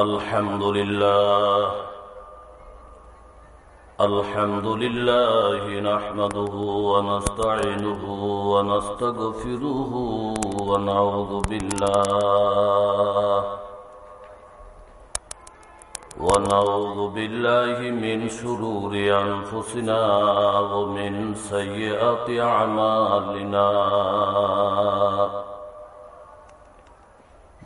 الحمد لله. الحمد لله نحمده ونستعينه ونستغفره ونعوذ بالله. ونعوذ بالله من شرور أنفسنا ومن سيئات أعمالنا.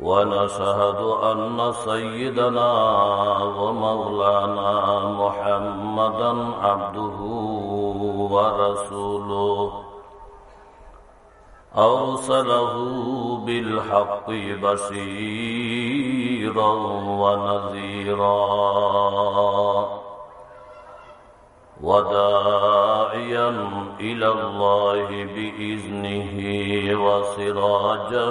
ونشهد أن سيدنا ومولانا محمدا عبده ورسوله. أرسله بالحق بشيرا ونذيرا وداعيا إلى الله بإذنه وسراجا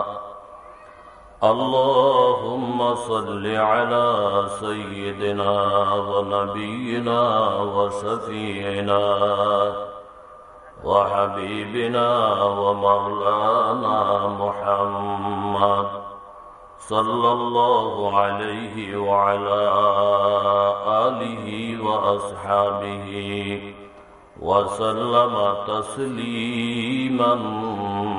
اللهم صل على سيدنا ونبينا وشفيعنا وحبيبنا ومولانا محمد صلى الله عليه وعلى آله وأصحابه وسلم تسليما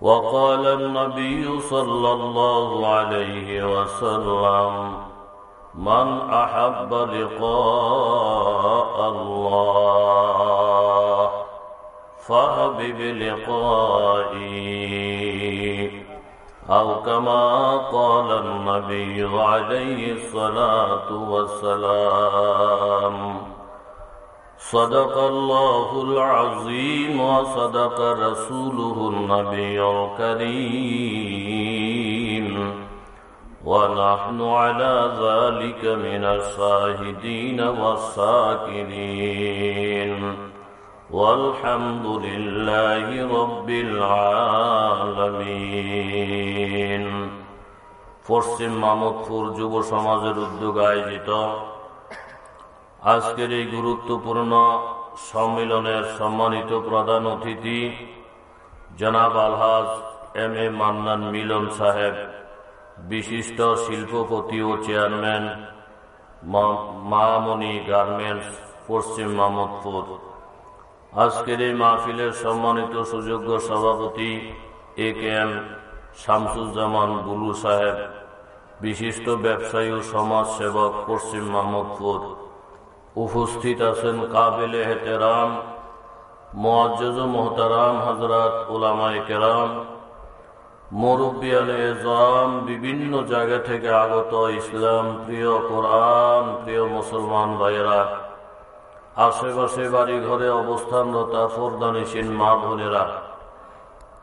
وقال النبي صلى الله عليه وسلم من أحب لقاء الله فهبب لقائي أو كما قال النبي عليه الصلاة والسلام صدق الله العظيم وصدق رسوله النبي الكريم ونحن على ذلك من الشاهدين والساكنين والحمد لله رب العالمين পশ্চিম মামদপুর যুব সমাজের উদ্যোগ আয়োজিত আজকের এই গুরুত্বপূর্ণ সম্মেলনের সম্মানিত প্রধান অতিথি জনাব আলহাজ এম এ মান্নান মিলন সাহেব, বিশিষ্ট শিল্পপতি ও চেয়ারম্যান মামনি গার্মেন্টস, পশ্চিম মামদপুর আজকের এই মাহফিলের সম্মানিত সুযোগ্য সভাপতি A K M Shamsuzzaman Bulu সাহেব, বিশিষ্ট ব্যবসায়ী ও সমাজসেবক পশ্চিম মাহমুদপুর উপস্থিত আছেন কাবিল এহতেরাম মোয়াজ্জ মোহতারাম হজরত ওলামাই কেরাম মুরব্বিয়ান বিভিন্ন জায়গা থেকে আগত ইসলাম, প্রিয় কোরআন, প্রিয় মুসলমান ভাইয়েরা, আশেপাশে বাড়ি ঘরে অবস্থানরতা ফোরদানিসীন মা বোনেরা,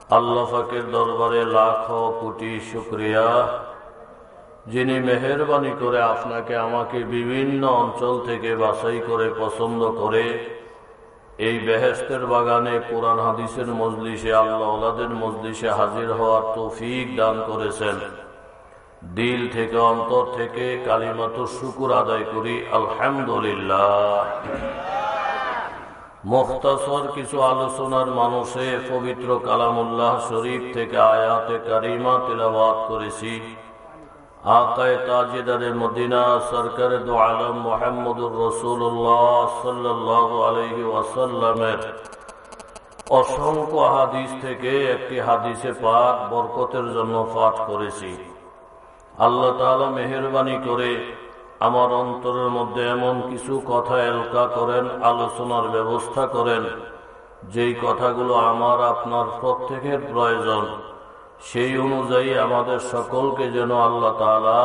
আল্লাহ ফাকের দরবারে লাখ কোটি শুক্রিয়া। যিনি মেহরবানি করে আপনাকে আমাকে বিভিন্ন অঞ্চল থেকে বাছাই করে পছন্দ করে, এই বেহেস্তের বাগানে কোরআন হাদিসের মজলিসে আল্লাহদের মজলিসে হাজির হওয়ার তৌফিক দান করেছেন। দিল থেকে, অন্তর থেকে কালিমাত শুকুর আদায় করি, আলহামদুলিল্লাহ। মুখতাসর কিছু আলোচনার মানুষে পবিত্র কালামুল্লাহ শরীফ থেকে আয়াতে কারিমা তেলাবাদ করেছি। অসংখ্য হাদিস থেকে একটি হাদিসে পাঠ বরকতের জন্য পাঠ করেছি। মেহরবানি করে আমার অন্তরের মধ্যে এমন কিছু কথা এলকা করেন, আলোচনার ব্যবস্থা করেন, যেই কথাগুলো আমার আপনার প্রত্যেকের প্রয়োজন। সেই অনুযায়ী আমাদের সকলকে যেন আল্লাহ তালা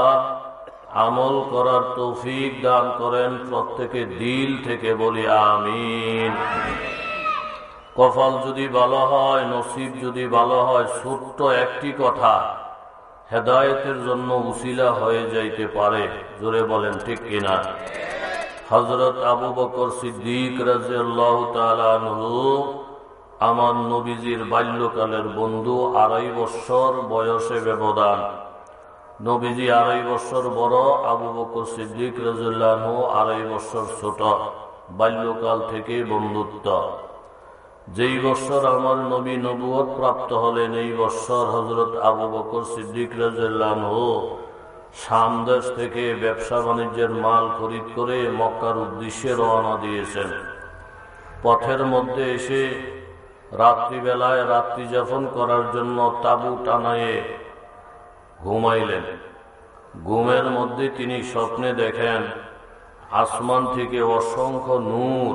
আমল করার তৌফিক দান করেন প্রত্যেকে দিল থেকে বলি আমিন। কফল যদি ভালো হয়, নসিব যদি ভালো হয়, ছোট্ট একটি কথা, হেদায়তের জন্য উসিলা হয়ে যাইতে পারে, জোরে বলেন ঠিক কিনা? হজরত আবু বকর সিদ্দিক তালু আমার নবীজির বাল্যকালের বন্ধু আড়াই বৎসর বয়সে ব্যবধান। নবীজি আড়াই বছর বড়, আবু বকর সিদ্দিক রাজুল্লাহ আড়াই বছর ছোট। বাল্যকাল থেকে বন্ধুত্ব। যেই বছর আমার নবী নবুয় প্রাপ্ত হলেন, এই বছর হজরত আবু বকর সিদ্দিক রাজুল্লাহ সামদেশ থেকে ব্যবসা বাণিজ্যের মাল খরিদ করে মক্কার উদ্দেশ্যে রওনা দিয়েছেন। পথের মধ্যে এসে রাত্রিবেলায় রাত্রি যাপন করার জন্য তাবু টানায়ে ঘুমাইলেন। ঘুমের মধ্যে তিনি স্বপ্নে দেখেন, আসমান থেকে অসংখ্য নূর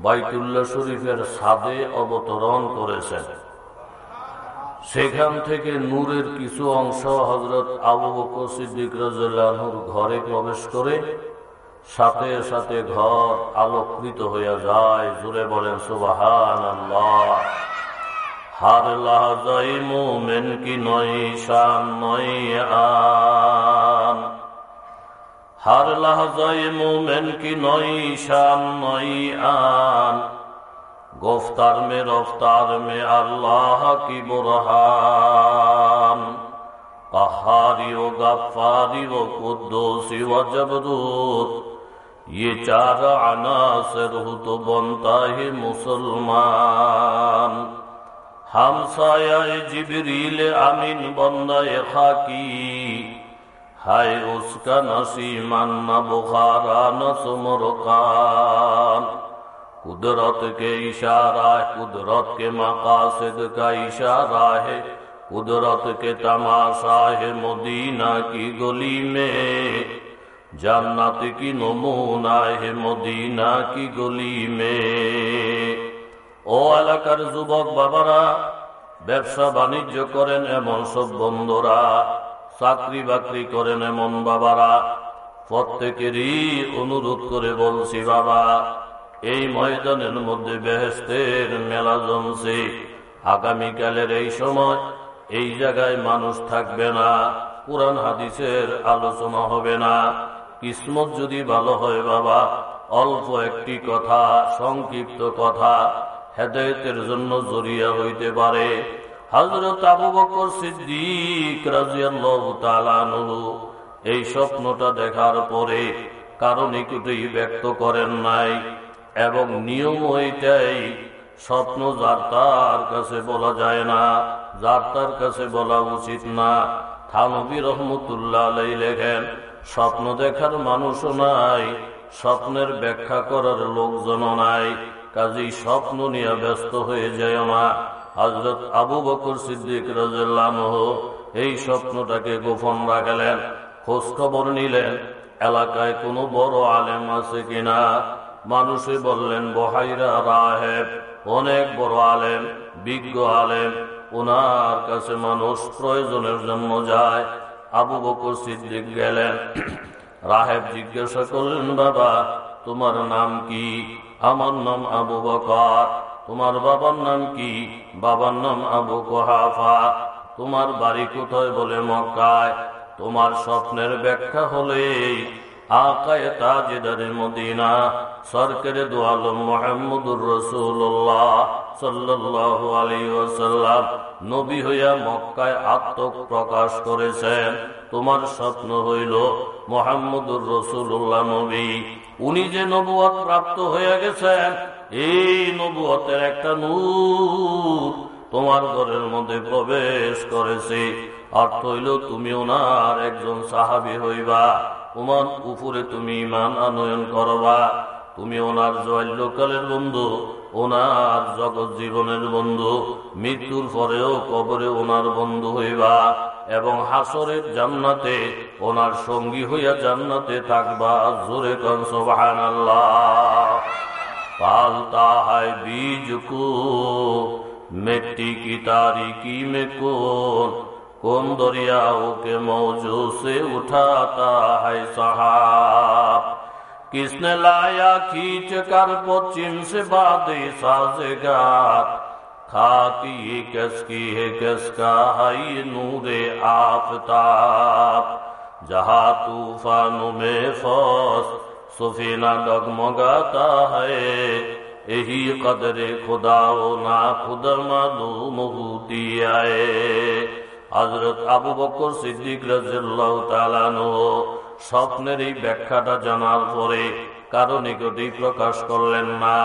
বাইতুল্লাহ শরীফের সাদে অবতরণ করেছেন। সেখান থেকে নূরের কিছু অংশ হজরত আবু বকর সিদ্দিক রাজুর ঘরে প্রবেশ করে সাথে সাথে ঘর আলোকৃত হইয়া যায়, জুড়ে বলেন সুবাহান হার লাহাজাই মোমেন কি নই শান নই আন। হার লাহাজাই মোমেন কি নই শান নই আন। গোফতার মে, রফতার মে, আল্লাহ কি বুরহান। ও وغفاري ও وجبروت یہ چار عناصر ہو تو بنتا ہے مسلمان۔ ہم سایہ جبریل امین بندہ خاکی۔ ہائے اس کا نسیمن نہ بخارا نہ سمرکان قدرت کے اشارہ قدرت کے مقاصد کا اشارہ ہے۔ قدرت کے تماشا ہے مدینہ کی گلی میں۔ জান্নাত কি নমুনা, হে মদিনা কি গলি মে? ও এলাকার যুবক বাবারা, ব্যবসা বাণিজ্য করেন এমন সব বন্ধুরা, চাকরি বাকরি করেন এমন বাবারা। প্রত্যেকেরই অনুরোধ করে বলছি, বাবা, এই ময়দানের মধ্যে বেহেস্তের মেলা জমছে। আগামীকালের এই সময় এই জায়গায় মানুষ থাকবে না, কোরআন, হাদিসের আলোচনা হবে না। কিসমত যদি ভালো হয় বাবা, অল্প একটি কথা, সংক্ষিপ্ত কথা হেদায়তের জন্য জড়িয়া হইতে পারে। হজরত আবু বকর সিদ্দিক এই স্বপ্নটা দেখার পরে কারও নিকটেই ব্যক্ত করেন নাই এবং নিয়ম ওইটাই স্বপ্ন যার তার কাছে বলা যায় না, যার তার কাছে বলা উচিত না। থানবী রহমতুল্লাহ লেখেন স্বপ্ন দেখার মানুষও নাই, স্বপ্নের ব্যাখ্যা করার লোকজনও নাই, কাজেই স্বপ্ন নিয়ে ব্যস্ত হয়ে যায় না। হজরত আবু বকর সিদ্দিক রাজ এই স্বপ্নটাকে গোপন রাখলেন খোঁজ খবর নিলেন, এলাকায় কোনো বড় আলেম আছে কিনা? মানুষে বললেন, বহাইরা রাহেব, অনেক বড় আলেম, বিজ্ঞ আলেম ওনার কাছে মানুষ প্রয়োজনের জন্য যায় আবু বকর সিদ্দিক গেলেন। রাহেব জিজ্ঞাসা করলেন, বাবা, তোমার নাম কি? আমার নাম আবু বকর। তোমার বাবার নাম কি? বাবার নাম আবু কোহাফা। তোমার বাড়ি কোথায়? বলে মক্কায়। তোমার স্বপ্নের ব্যাখ্যা হলে মোহাম্মদুর নবী হইয়া মক্কায় আত্মপ্রকাশ করেছেন। তোমার স্বপ্ন হইল মোহাম্মদুর রসুল্লাহ নবী। উনি যে নবুয়াত প্রাপ্ত হয়ে গেছেন, এই নবুয়তের একটা নূর তোমার ঘরের মধ্যে প্রবেশ করেছে। অর্থ হইল তুমি ওনার একজন সাহাবি হইবা। উমান উপরে তুমি ইমান আনয়ন করবা। তুমি ওনার জয়কালের বন্ধু, ওনার জগৎ জীবনের বন্ধু, মৃত্যুর পরেও কবরে ওনার বন্ধু হইবা এবং হাসরের জান্নাতে ওনার সঙ্গী হইয়া জান্নাতে থাকবা। জোরে কন সোবাহান হায় বীজ কো মেটি কি তারিকি মে কোন کون دریاؤں کے موجوں سے اٹھاتا ہے صحاب؟ کس نے لایا کھیچ کر پوچن سے بادی سازگار؟ کھاتی کس کی ہے کس کا ہے یہ نور آفتاب؟ جہاں طوفانوں میں فوس سفینہ ڈگمگاتا ہے، یہی قدر خدا و نا خود معلوم ہوتی آئے হজরত আবু বকর সিদ্দিক স্বপ্নের এই ব্যাখ্যাটা জানার পরে কারও নিকটেই প্রকাশ করলেন না।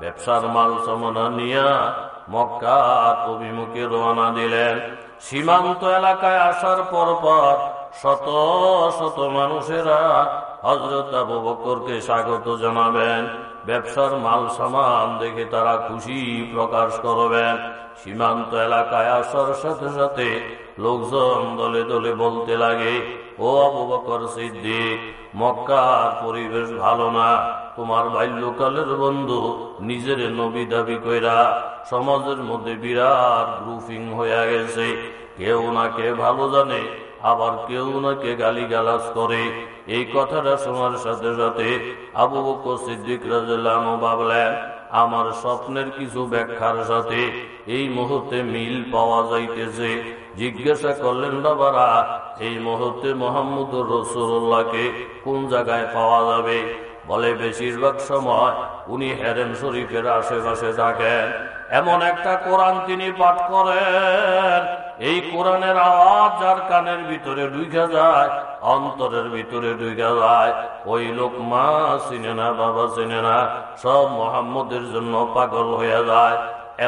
ব্যবসার মাল সমনা নিয়া মক্কার অভিমুখে রওনা দিলেন। সীমান্ত এলাকায় আসার পর পর শত শত মানুষেরা হজরত আবু বকরকে স্বাগত জানাবেন। ব্যবসার মাল সামান দেখে তারা খুশি প্রকাশ করবেন। সীমান্ত এলাকায় আসার সাথে সাথে লোকজন দলে দলে বলতে লাগে, ও আবু বকর সিদ্দিক, মক্কার পরিবেশ ভালো না। তোমার বাল্যকালের বন্ধু নিজের নবী দাবি কইরা সমাজের মধ্যে বিরাট গ্রুপিং হয়ে গেছে। কেউ না কে ভালো জানে আবার কেউ নাকে গালি গালাজ করে। এই কথাটা শোনার সাথে সাথে আবু বকর সিদ্দিক রাজু আমার স্বপ্নের কিছু ব্যাখ্যার সাথে এই মুহূর্তে মিল পাওয়া যাইতেছে। জিজ্ঞাসা করলেন, বাবারা, এই মুহূর্তে মোহাম্মদুর রসুল্লাহকে কোন জায়গায় পাওয়া যাবে? বলে, বেশিরভাগ সময় উনি হেরেন শরীফের আশেপাশে থাকেন। এমন একটা কোরআন তিনি পাঠ করেন এই কোরআনের আওয়াজ যার কানের ভিতরে ঢুকে যায়, অন্তরের ভিতরে ঢুকে যায়। ওই লোক মা চিনে না, বাবা চিনে না, সব মোহাম্মদের জন্য পাগল হয়ে যায়।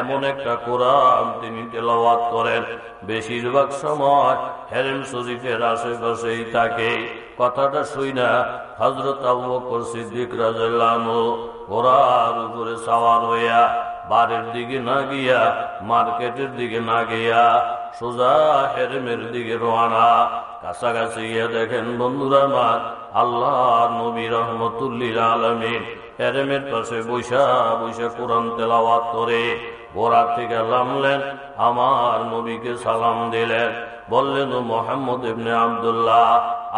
এমন একটা কোরআন তিনি তেলাওয়াত করেন। বেশিরভাগ সময় হেরেম শরীফের আশেপাশেই থাকে। কথাটা শুই না হজরত আবু বকর সিদ্দিক রাজু ঘোড়ার উপরে সাওয়ার হইয়া, বাড়ির দিকে না গিয়া, মার্কেটের দিকে না গিয়া সোজা হেরেমের দিকে রোয়ানা, কাছাকাছি গিয়ে দেখেন বন্ধুরা আমার আল্লাহ নবী রহমতুল্লিল আলমিন হেরেমের পাশে বৈশা বৈশা কোরআন তেলাওয়াত করে গোড়া থেকে নামলেন, আমার নবীকে সালাম দিলেন। বললেন, ও মোহাম্মদ ইবনে আবদুল্লাহ,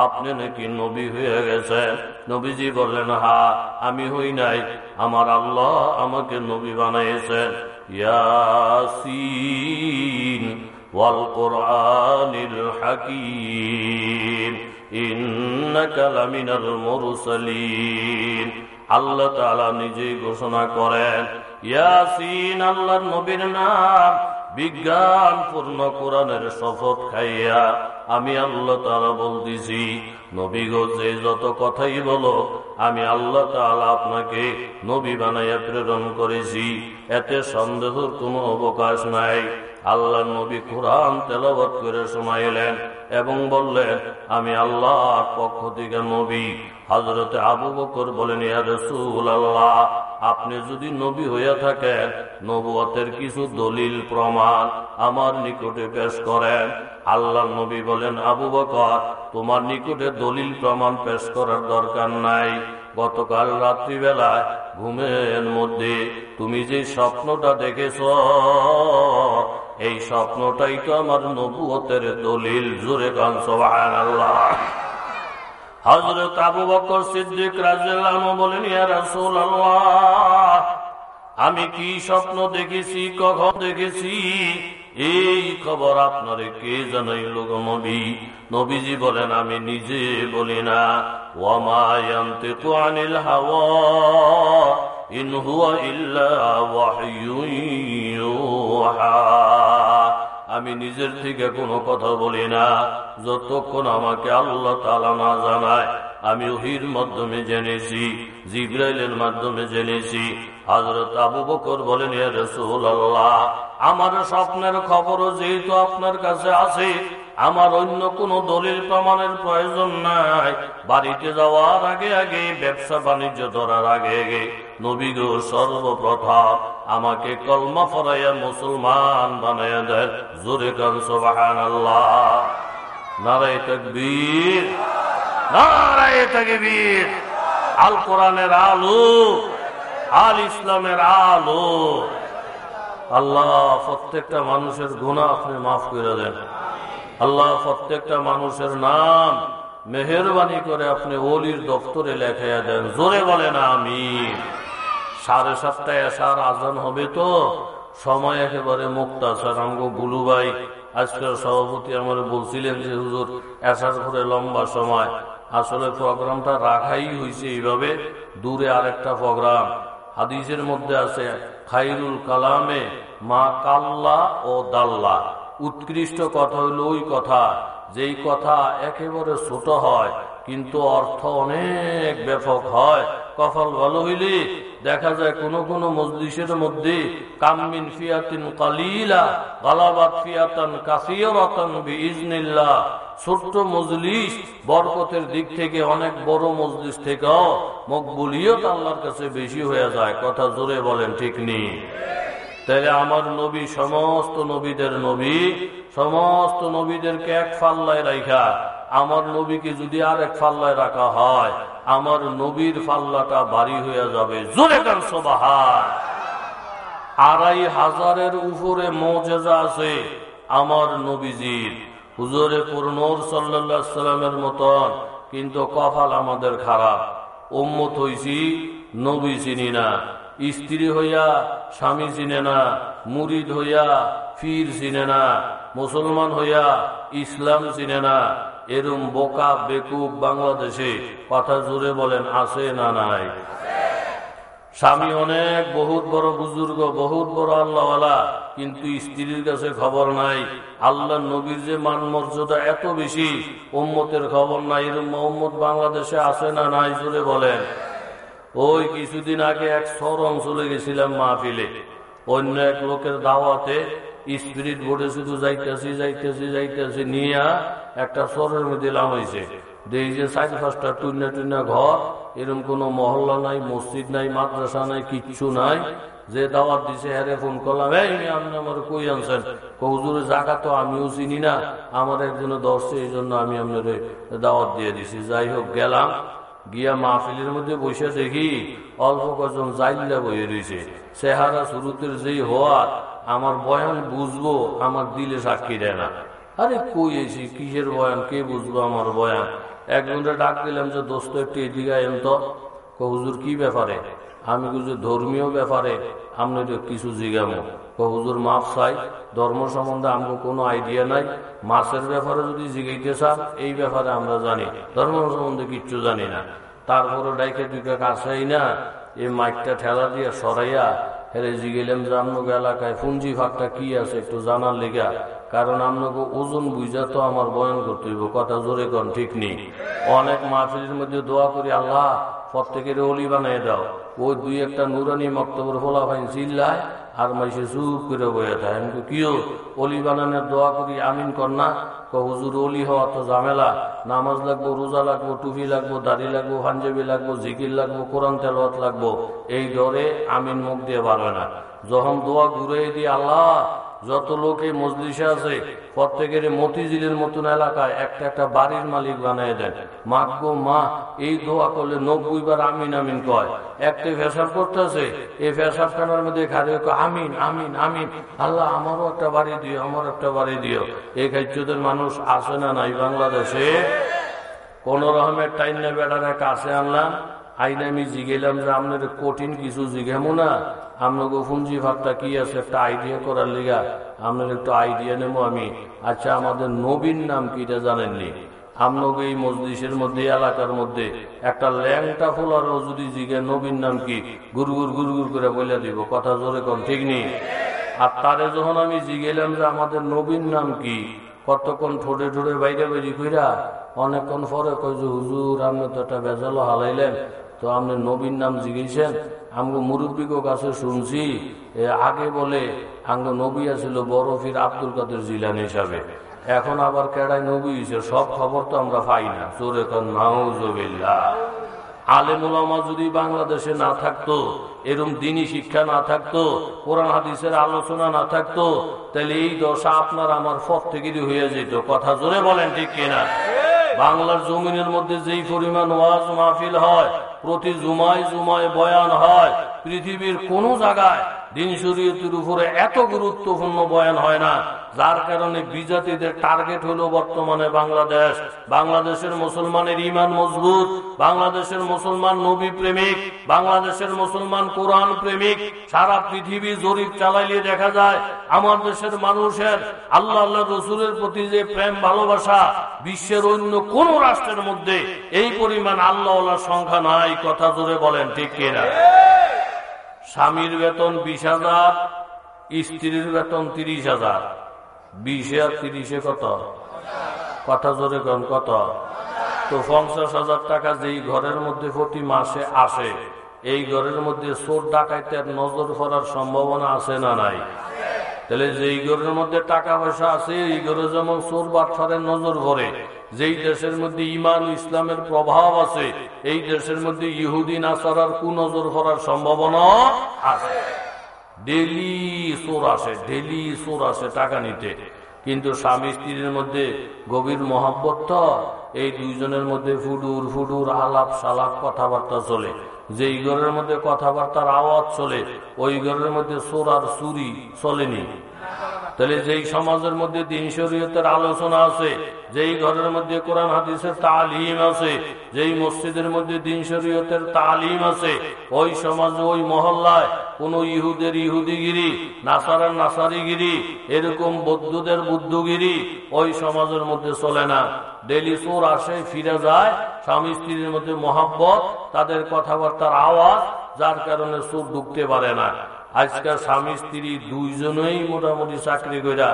আপনি নাকি নবী হয়ে গেছেন? নবীজি বললেন, হা, আমি হই নাই, আমার আল্লাহ আমাকে নবী বানাইয়েছেন ইয়াসিন কোরআনিল হাকিম ইন্নাকা লামিনাল মুরসালিন আল্লাহ তাআলা নিজেই ঘোষণা করেন, ইয়াসিন আল্লাহর নবীর নাম বিজ্ঞান পূর্ণ কোরআনের শপথ খাইয়া। আমি আল্লাহ তালা বলতেছি, নবী যে যত কথাই বলো, আমি আল্লাহ তালা আপনাকে নবী বানাইয়া প্রেরণ করেছি। এতে সন্দেহের কোনো অবকাশ নাই। আল্লাহ নবী কোরআন তেলাবত করে শোনাইলেন এবং বললেন, আমি আল্লাহর পক্ষ থেকে নবী। হজরতে আবু বকর বলেন আল্লাহ আপনি যদি নবী হইয়া থাকেন নবুয়তের কিছু দলিল, প্রমাণ আমার নিকটে পেশ করেন। আল্লাহ নবী বলেন, আবু বকর, তোমার নিকটে দলিল, প্রমাণ পেশ করার দরকার নাই। গতকাল রাত্রিবেলায় ঘুমের মধ্যে তুমি যে স্বপ্নটা দেখেছ, এই স্বপ্নটাই তো আমার নবুয়তের দলিল। জোরে গান সোহান আল্লাহ হজরত আবু বকর সিদ্দিক বলেন আল্লাহ আমি কি স্বপ্ন দেখেছি, কখন দেখেছি? এই খবর আপনারে কে জানাইল গো নবী? নবীজি বলেন, আমি নিজে বলি না। ওয়ামায়ান্তে তো আনিল হাওয়া ইল্লা আমি নিজের থেকে কোনো কথা বলি না। যতক্ষণ আমাকে আল্লাহ তালা না জানায়, আমি ওহির মাধ্যমে জেনেছি, জিব্রাইলের মাধ্যমে জেনেছি। হজরত আবু বকর বলেন রসুল আল্লাহ আমার স্বপ্নের খবরও যেহেতু আপনার কাছে আছে, আমার অন্য কোনো দলিল প্রমাণের প্রয়োজন নাই। বাড়িতে যাওয়ার আগে আগে ব্যবসা বাণিজ্য ধরার আগে আগে নবীগ সর্বপ্রথম আমাকে কলমা ফরাইয়া মুসলমান বানাইয়া দেয় জোরে কান সোবাহান আল্লাহ নারায় তকবীর। নারায় তকবীর। আল কোরআনের আলু, আল ইসলামের আলো। আল্লাহ প্রত্যেকটা মানুষের গুণা আপনি মাফ করে দেন। আল্লাহ প্রত্যেকটা মানুষের নাম মেহরবানি করে আপনি ওলির দপ্তরে লেখাইয়া দেন। জোরে বলেন আমি সাড়ে সাতটায় আসার আজান হবে তো? সময় একেবারে মুক্ত আসার আমগো গুলু ভাই, আজকের সভাপতি আমার বলছিলেন যে, হুজুর, আসার পরে লম্বা সময়। আসলে প্রোগ্রামটা রাখাই হয়েছে এইভাবে। দূরে আরেকটা প্রোগ্রাম। হাদিসের মধ্যে আছে খাইরুল কালামে মা কাল্লা ও দাল্লা। উৎকৃষ্ট কথা হইল ওই কথা, যেই কথা একেবারে ছোট হয়, কিন্তু অর্থ অনেক ব্যাপক হয়। কফল ভালো হইলে দেখা যায় কোন কোন মজলিসের মধ্যে কামিন ফিয়াতিন কালিলা গালাবাদ ফিয়াতান কাসিয়রাতান বিইজনিল্লাহ। ছোট্ট মজলিস বরকতের দিক থেকে অনেক বড় মজলিস থেকেও মকবুলিয়ত আল্লাহর কাছে বেশি হয়ে যায়। কথা জোরে বলেন, ঠিক নেই তাহলে আমার নবী, সমস্ত নবীদের নবী, সমস্ত নবীদেরকে এক ফাল্লায় রাখা আমার নবীকে যদি আর এক ফাল্লায় রাখা হয়, আমার নবীর ফাল্লাটা বাড়ি হয়ে যাবে। জোরে গান সবাহার আড়াই হাজারের উপরে মজেজা আছে আমার নবীজির। হুজুরে পুরনোর সাল্লা সাল্লামের মতন, কিন্তু কফাল আমাদের খারাপ। উম্মত হইছি নবী চিনি না, স্ত্রী হইয়া স্বামী চিনে না, মুরিদ হইয়া ফির চিনে না, মুসলমান হইয়া ইসলাম চিনে না। এরম বোকা, বেকুব বাংলাদেশে কথা জুড়ে বলেন, আছে না নাই? স্বামী অনেক, বহুত বড় বুজুর্গ, বহুত বড় আল্লাহওয়ালা, কিন্তু স্ত্রীর কাছে খবর নাই। আল্লাহ নবীর যে মান মর্যাদা এত বেশি, উম্মতের খবর নাই। এরম মোহাম্মদ বাংলাদেশে আছে না নাই জুড়ে বলেন। ওই কিছুদিন আগে এক সর অঞ্চলে গেছিলাম মাহফিলে। অন্য এক লোকের দাওয়াতে স্পিরিট বোর্ডে শুধু যাইতেছি যাইতেছি যাইতেছি, নিয়ে একটা সরের মধ্যে লাম হয়েছে যে ঘর এরকম কোনো মহল্লা নাই, মসজিদ নাই, মাদ্রাসা নাই, কিচ্ছু নাই। যে দাওয়াত দিছে ফোন করলাম আপনি আমার কই আনছেন? জায়গা তো আমিও চিনি না। আমার একজনে ধরছে এই জন্য আমি আপনার দাওয়াত দিয়ে দিছি। যাই হোক, গেলাম। গিয়া মাহফিলের মধ্যে বসে দেখি, অল্প কজন জাইল্লা বয়ে রয়েছে চেহারা শুরুতের যেই হওয়ার, আমার বয়ান বুঝব, আমার দিলে সাক্ষী দেয় না। আরে কই এসি, কিসের বয়ান, কে বুঝব আমার বয়ান? একজনটা ডাক দিলাম যে, দোস্ত, একটু এদিকে আইন তো কি ব্যাপারে? আমি কিছু ধর্মীয় ব্যাপারে আপনি কিছু জিগামো হুজুর মাফ চাই। ধর্ম সম্বন্ধে আমাকে কোনো আইডিয়া নাই। মাছের ব্যাপারে যদি জিগাইতে চান, এই ব্যাপারে আমরা জানি। ধর্ম সম্বন্ধে কিচ্ছু জানি না। তারপরে ডাইকে দুইটা কাছেই না। এই মাইকটা ঠেলা দিয়ে সরাইয়া হেরে জিগেলাম আপনাকে এলাকায় পুঞ্জি ফাঁকটা কি আছে একটু জানার লেগা। কারণ আপনাকে ওজন বুঝা তো আমার বয়ন করতে হইব। কথা জোরে কন, ঠিক নেই? অনেক মাহফিলের মধ্যে দোয়া করি, আল্লাহ, প্রত্যেকের অলি বানিয়ে দাও। ওই দুই একটা নুরানি মক্তবর ফোলা ফাইন চিল্লায় আর মাইসে চুপ করে বয়ে থাকে আমি কিও অলি বানানোর দোয়া করি, আমিন না? হুজুর, অলি হওয়া তো ঝামেলা। নামাজ লাগবো, রোজা লাগবো, টুপি লাগবো, দাড়ি লাগবো পাঞ্জাবি লাগবো, জিকির লাগবো, কোরআন তেলওয়াত লাগবো। এই ডরে আমিন মুখ দিয়ে পারবে না। যখন দোয়া ঘুরে দিয়ে আল্লাহ যত লোক মজলিসে আছে প্রত্যেকের মতিঝিলের মতন এলাকায় একটা একটা বাড়ির মালিক বানাই দেন। মা গো মা, এই দোয়া করলে নব্বই বার আমিন আমিন কয়। একটা ফেসাব করতেছে, এই ফেসাব খানার মধ্যে খারে আমিন আমিন আমিন। আল্লাহ, আমারও একটা বাড়ি দিও আমার একটা বাড়ি দিও। এই খাদ্যদের মানুষ আসে না নাই বাংলাদেশে? কোন রকমের টাইম নেই বেড়ারে কাছে আনলাম আইনে আমি জিগেলাম যে আপনার কঠিন কিছু জিগেমো না। আপনাকে ফুঞ্জি ভাবটা কি আছে? একটা আইডিয়া করার লিগা। আপনার একটু আইডিয়া নেব আমি। আচ্ছা আমাদের নবীন নাম কি এটা জানেননি? আপনাকে এই মসজিদের মধ্যে এলাকার মধ্যে একটা ল্যাংটা ফোলারও যদি জিগে নবীন নাম কি? গুরগুর গুরগুর করে বলে দিব। কথা জোরে কম ঠিক নেই আর তারে যখন আমি জিগেলাম যে আমাদের নবীন নাম কি, কতক্ষণ ঠোঁটে ঠোঁটে বাইরে বাইরে কইরা, অনেকক্ষণ পরে কই যে হুজুর, আপনি তো একটা বেজালো হালাইলেন। তো আপনি নবীর নাম জিগেছেন আমগো মুরব্বীকে কাছে শুনছি আগে বলে আঙ্গ নবী আছিল বরফির আব্দুল কাদের জিলান হিসাবে। এখন আবার কেডাই নবী হয়েছে সব খবর তো আমরা পাই না। চোরে নাউজবিল্লা আলেমুলামা যদি বাংলাদেশে না থাকতো, এরম দিনই শিক্ষা না থাকতো, কোরআন হাদিসের আলোচনা না থাকতো, তাহলে এই দশা আপনার আমার পথ থেকে হয়ে যেত কথা জোরে বলেন ঠিক কিনা? বাংলার জমিনের মধ্যে যেই পরিমাণ ওয়াজ মাহফিল হয়, প্রতি জুমায় জুমায় বয়ান হয়, পৃথিবীর কোন জায়গায় দিন শরীয়তের উপরে এত গুরুত্বপূর্ণ বয়ান হয় না। যার কারণে বিজাতিদের টার্গেট হলো বর্তমানে বাংলাদেশ। বাংলাদেশের মুসলমানের ইমান মজবুত, বাংলাদেশের মুসলমান নবী প্রেমিক, বাংলাদেশের মুসলমান কোরআন প্রেমিক। সারা পৃথিবী জরিপ চালাইলে দেখা যায়, আমার দেশের মানুষের, আল্লাহ আল্লাহ রসুলের প্রতি যে প্রেম, ভালোবাসা, বিশ্বের অন্য কোন রাষ্ট্রের মধ্যে এই পরিমাণ আল্লাহ সংখ্যা নাই, কথা জোরে বলেন, ঠিক কিনা স্বামীর বেতন বিশ হাজার, স্ত্রীর বেতন তিরিশ হাজার। বিশে আর তিরিশে কত? কথা জোরে কন, কত? তো পঞ্চাশ হাজার টাকা যেই ঘরের মধ্যে প্রতি মাসে আসে, এই ঘরের মধ্যে চোর ডাকাইতের নজর করার সম্ভাবনা আছে না নাই? তাহলে যেই ঘরের মধ্যে টাকা পয়সা আছে, এই ঘরে যেমন চোর বাটফারের নজর ভরে যেই দেশের মধ্যে ইমান ইসলামের প্রভাব আছে, এই দেশের মধ্যে ইহুদিন আসার কুনজর করার সম্ভাবনা আছে। ডেলি চোর আসে, ডেলি চোর আসে টাকা নিতে। কিন্তু স্বামী স্ত্রীর মধ্যে গভীর মহাব্বত এই দুইজনের মধ্যে ফুডুর ফুডুর আলাপ সালাপ কথাবার্তা চলে। যে ঘরের মধ্যে কথাবার্তার আওয়াজ চলে, ওই ঘরের মধ্যে চোর আর চুরি চলেনি। তাহলে যেই সমাজের মধ্যে দিন শরীয়তের আলোচনা আছে, যেই ঘরের মধ্যে কোরআন হাদিসের তালিম আছে, যেই মসজিদের মধ্যে দিন শরীয়তের তালিম আছে, ওই সমাজ, ওই মহল্লায় কোন ইহুদের ইহুদিগিরি, নাসারের নাসারিগিরি, এরকম বৌদ্ধদের বুদ্ধগিরি ওই সমাজের মধ্যে চলে না। ডেলি চোর আসে, ফিরে যায়, স্বামী স্ত্রীর মধ্যে মহাব্বত, তাদের কথাবার্তার আওয়াজ, যার কারণে চোর ঢুকতে পারে না। আজকাল স্বামী, স্ত্রী দুইজনেই মোটামুটি চাকরি কইরা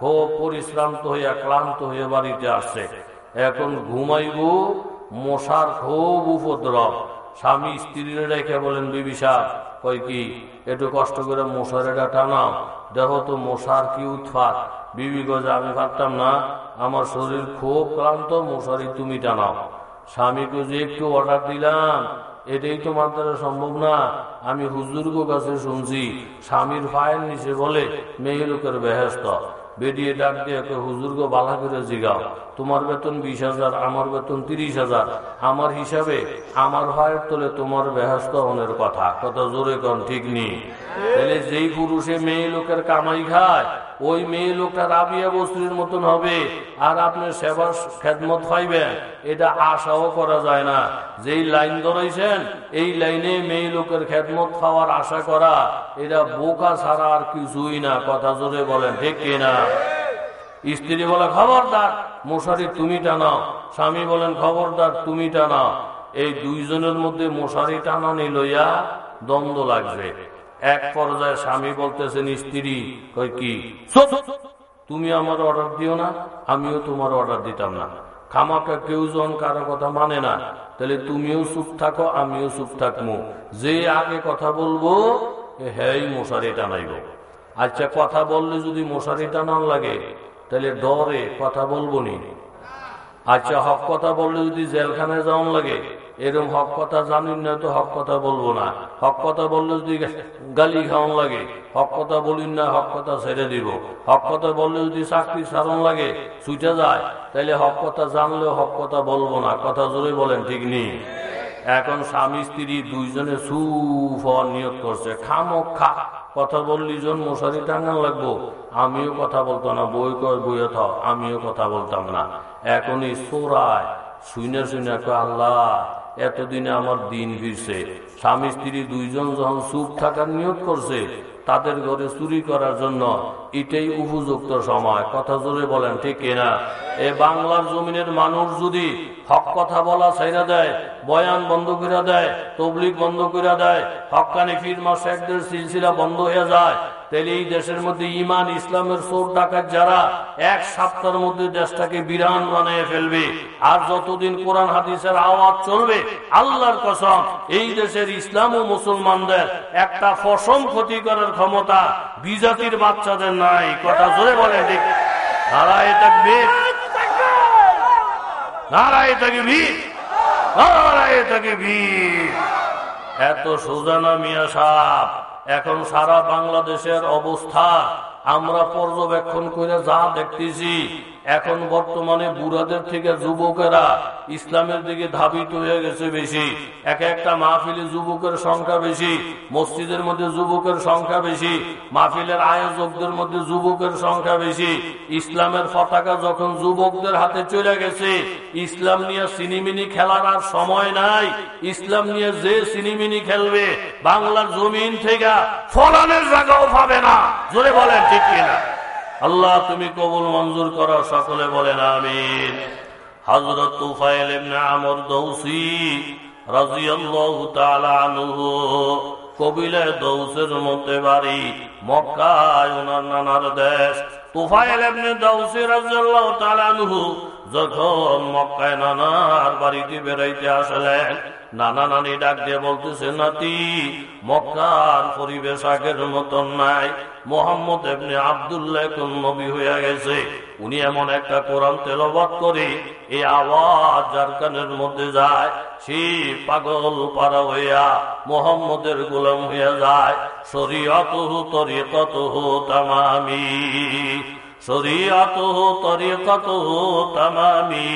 খুব পরিশ্রান্ত হইয়া ক্লান্ত হইয়া বাড়িতে আসছে। এখন ঘুমাইব, মশার খুব উপদ্রব। স্বামী, স্ত্রীর রেখে বলেন বিবিসা কই কি? একটু কষ্ট করে মশারেটা টানাও দেখো তো মশার কি উৎপাত। বিবি গজা আমি পারতাম না, আমার শরীর খুব ক্লান্ত, মশারি তুমি টানাও। স্বামীকে যে একটু অর্ডার দিলাম এটাই তোমার দ্বারা সম্ভব না। আমি হুজুর্গ কাছে শুনছি, স্বামীর পায়ের নিচে বলে, মেয়ে লোকের বেহেস্ত বেরিয়ে ডাক দিয়ে হুজুর্গ, বালা করে জিগাও। তোমার বেতন বিশ হাজার, আমার বেতন তিরিশ হাজার। আমার হিসাবে আমার ভাইয়ের তোলে তোমার বেহস্ত হনের কথা। কথা জোরে কন, ঠিক নেই। তাহলে যেই পুরুষে মেয়ে লোকের কামাই খায়, ওই মেয়ে লোকটা রাবিয়া বস্তুর মতন হবে, আর আপনি সেবার খেদমত পাইবেন, এটা আশাও করা যায় না। যেই লাইন ধরেছেন এই লাইনে মেয়ে লোকের খেদমত খাওয়ার আশা করা, এটা বোকা ছাড়া আর কিছুই না, কথা জোরে বলেন, ঠিক কিনা স্ত্রী বলে, খবরদার, মশারি তুমি টানাও। স্বামী বলেন, খবরদার, তুমি টানাও। এই দুইজনের মধ্যে মশারি টানানি লইয়া দ্বন্দ্ব লাগবে। এক পর্যায়ে স্বামী বলতেছেন, স্ত্রী, কই কি? তুমি আমার অর্ডার দিও না, আমিও তোমার অর্ডার দিতাম না। খামাকা কেউ যখন কারও কথা মানে না। তাহলে তুমিও চুপ থাকো, আমিও চুপ থাকব যে আগে কথা বলব হ্যাঁ মশারি টানাইব আচ্ছা কথা বললে যদি মশারি টানান লাগে, তাহলে ডরে কথা বলব নি। আচ্ছা হক কথা বললে যদি জেলখানায় যাওয়ান লাগে এরকম হক কথা জানিন না তো হক কথা বলব না। হক কথা বললে যদি গালি খাওয়ান লাগে, হক কথা বলিন না, হক কথা ছেড়ে দিব। হক কথা বললে যদি চাকরি ছাড়ন লাগে, ছুটে যায়। তাহলে হক কথা জানলেও হক কথা বলব না। কথা জোরে বলেন, ঠিক নেই এখন স্বামী স্ত্রী দুইজনে সুফ নিয়োগ করছে। খামক খা। কথা বললি জন মশারি টাঙ্গান লাগবো। আমিও কথা বলতো না। বই কয় বই থাও। আমিও কথা বলতাম না। এখনই সোরায় শুনে শুনে আল্লাহ এতদিনে আমার দিন ফিরছে। স্বামী, স্ত্রী দুইজন যখন সুখ থাকার নিয়োগ করছে, তাদের ঘরে চুরি করার জন্য এটাই উপযুক্ত সময়। কথা জোরে বলেন, ঠিক কিনা? এ বাংলার জমিনের মানুষ যদি হক কথা বলা ছাইরা দেয়, বয়ান বন্ধ করে দেয় তবলিক বন্ধ করে দেয়, হকানি ফিরমা শেখদের সিলসিলা বন্ধ হয়ে যায় তাহলে এই দেশের মধ্যে ইমান ইসলামের চোর, ডাকাত যারা এক সপ্তাহের মধ্যে দেশটাকে বিরান বানিয়ে ফেলবে। আর যতদিন কোরআন, হাদিসের আওয়াজ চলবে, আল্লাহর কসম, এই দেশের ইসলাম ও মুসলমানদের একটা ফসম ক্ষতি করার ক্ষমতা বিজাতির বাচ্চাদের নাই। কথা জোরে বলে, ঠিক? নারায় থাকবে এত সোজানা মিয়া সাপ এখন সারা বাংলাদেশের অবস্থা আমরা পর্যবেক্ষণ করে যা দেখতেছি এখন বর্তমানে বুড়াদের থেকে যুবকেরা ইসলামের দিকে ধাবিত হয়ে গেছে বেশি। এক একটা মাহফিলে যুবকের সংখ্যা বেশি, মসজিদের মধ্যে যুবকের সংখ্যা বেশি, মাহফিলের আয়োজকদের মধ্যে যুবকের সংখ্যা বেশি। ইসলামের পতাকা যখন যুবকদের হাতে চলে গেছে, ইসলাম নিয়ে সিনিমিনি খেলার আর সময় নাই। ইসলাম নিয়ে যে সিনিমিনি খেলবে, বাংলার জমিন থেকে ফলানের জায়গাও পাবে না। জোরে বলেন, ঠিক কিনা? আল্লাহ, তুমি কবুল মঞ্জুর করো, সকলে বলেন আমিন। হজরত তুফাইল ইবনে আমর দৌসি রাদিয়াল্লাহু তাআলা আনহু, কবিলে দৌসের মধ্যে বাড়ি, মক্কায় ওনার নানার দেশ। তুফাইল ইবনে দৌসি রাদিয়াল্লাহু তাআলা আনহু, যখন মক্কায় নানার বাড়িতে বেড়াইতে আসলেন নানা নানি ডাক দিয়ে বলতেছে, নাতি, মক্কার পরিবেশ আগের মতন নাই। মোহাম্মদ এমনি আবদুল্লাহ কোন নবী হইয়া গেছে। উনি এমন একটা কোরআন তেলবাদ করে, এই আওয়াজ যার কানের মধ্যে যায়, সে পাগল পারা হইয়া মোহাম্মদের গোলাম হইয়া যায়। শরীয়ত তরিকত তামামি শরীয়ত তরিকত তামামি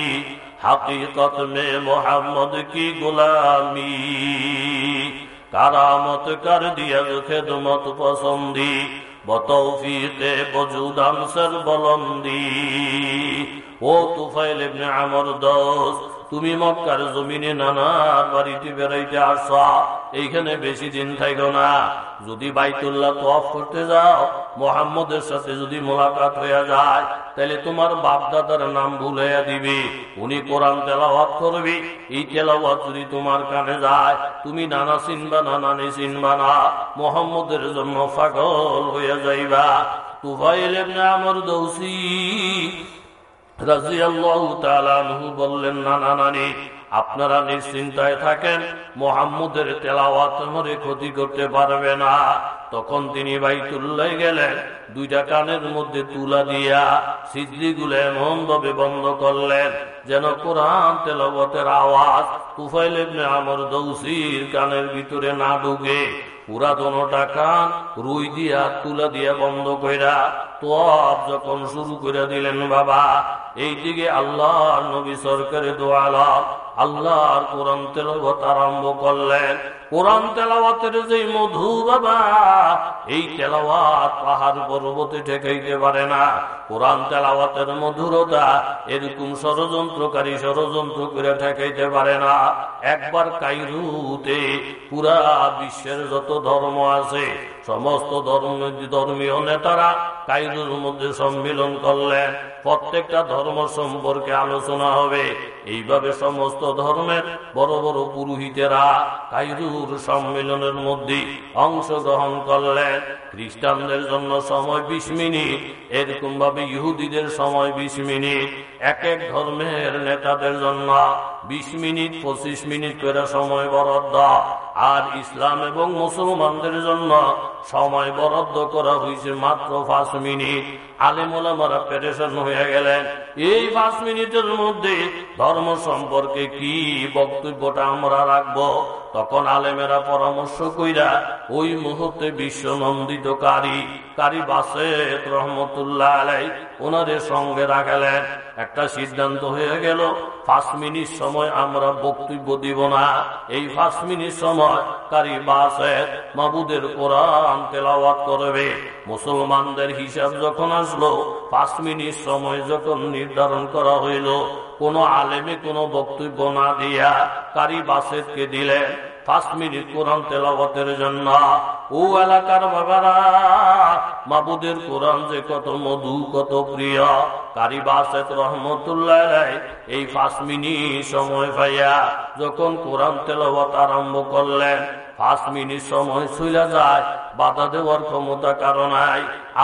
हकीकत में मोहम्मद की गुलामी करामत कर दिया खिदमत पसंदी बतौफीक वजूद हमसर बुलंदी ও তুফাইল ইবনে আমর দোস তুমি মক্কার জমিনে নানার বাড়িতে বেড়াইতে আসা। এইখানে বেশি দিন থাকো না। যদি বাইতুল্লাহ তফ করতে যাও, মোহাম্মদের সাথে যদি মোলাকাত হয়ে যায় তাহলে তোমার বাপ দাদার নাম ভুলাইয়া দিবে। উনি কোরআন তেলাওয়াত করবি। এই তেলাওয়াত যদি তোমার কানে যায়, তুমি নানা চিনবা না নানি চিনবা না। মোহাম্মদের জন্য পাগল হইয়া যাইবা। তুফাইল আমর দৌসি বললেন নানা নানি, আপনারা নিশ্চিন্তায় থাকেন, মোহাম্মদের তেলাওয়াত মরে ক্ষতি করতে পারবে না। তখন তিনি বাইতুল্লাহ গেলেন, দুইটা কানের মধ্যে তুলা দিয়া সিদ্ধিগুলো এমন ভাবে বন্ধ করলেন, যেন কোরআন তেলাবতের আওয়াজ তুফাইল আমর দৌসির কানের ভিতরে না ঢুকে। পুরা দোনোটা কান, রুই দিয়া, তুলা দিয়া বন্ধ কইরা তো যখন শুরু করে দিলেন, বাবা, এইদিকে আল্লাহ নবী সরকারে দোয়ালাম আল্লাহর কোরআন তেলাবত আরম্ভ করলেন। কোরআন তেলাওয়াতের যে মধু, বাবা, এই তেলাওয়াত পাহাড় পর্বতে ঠেকাইতে পারে না। কোরআন তেলাওয়াতের মধুরতা এরকম ষড়যন্ত্রকারী ষড়যন্ত্র করে ঠেকাইতে পারে না। একবার কাইরুতে পুরা বিশ্বের যত ধর্ম আছে, সমস্ত ধর্ম ধর্মীয় নেতারা কাইরুর মধ্যে সম্মিলন করলেন। প্রত্যেকটা ধর্ম সম্পর্কে আলোচনা হবে। এইভাবে সমস্ত ধর্মের বড় বড় পুরোহিতেরা কাইরুর সম্মেলনের মধ্যে অংশগ্রহণ করলেন। খ্রিস্টানদের জন্য সময় বিশ মিনিট, এরকম ভাবে ইহুদিদের সময় বিশ মিনিট, এক এক ধর্মের নেতাদের জন্য বিশ মিনিট, পঁচিশ মিনিট করে সময় বরাদ্দ। আর ইসলাম এবং মুসলমানদের জন্য সময় বরাদ্দ করা হয়েছে মাত্র পাঁচ মিনিট। আলিমুলামারা পেরেশন হয়ে গেলেন। এই পাঁচ মিনিটের মধ্যে ধর্ম সম্পর্কে কি বক্তব্যটা আমরা রাখব? তখন আলেমেরা পরামর্শ কইরা ওই মুহূর্তে বিশ্ব নন্দিত কারি কারি বাসে রহমতুল্লাহ আলাই ওনাদের সঙ্গে রাখালেন। একটা সিদ্ধান্ত হয়ে গেল, পাঁচ মিনিট সময় আমরা বক্তব্য দিব না। এই পাঁচ মিনিট সময় কারি বাসের মাবুদের কোরআন তেলাওয়াত করবে। মুসলমানদের হিসাব যখন আসলো, পাঁচ মিনিট সময় যখন নির্ধারণ করা হইল, কোন আলেমে কোনো বক্তব্য না দিয়া কারি বাসেদকে দিলেন, পাঁচ মিনিট কোরআন তেলাবতের জন্য। ও এলাকার বাবারা, মাবুদের কোরআন যে কত মধু, কত প্রিয় কারি বাসেদ রহমতুল্লাহ এই পাঁচ মিনিট সময় পাইয়া যখন কোরআন তেলাবত আরম্ভ করলেন, পাঁচ মিনিট সময় চলে যায় বাধা দেওয়ার ক্ষমতা কারণ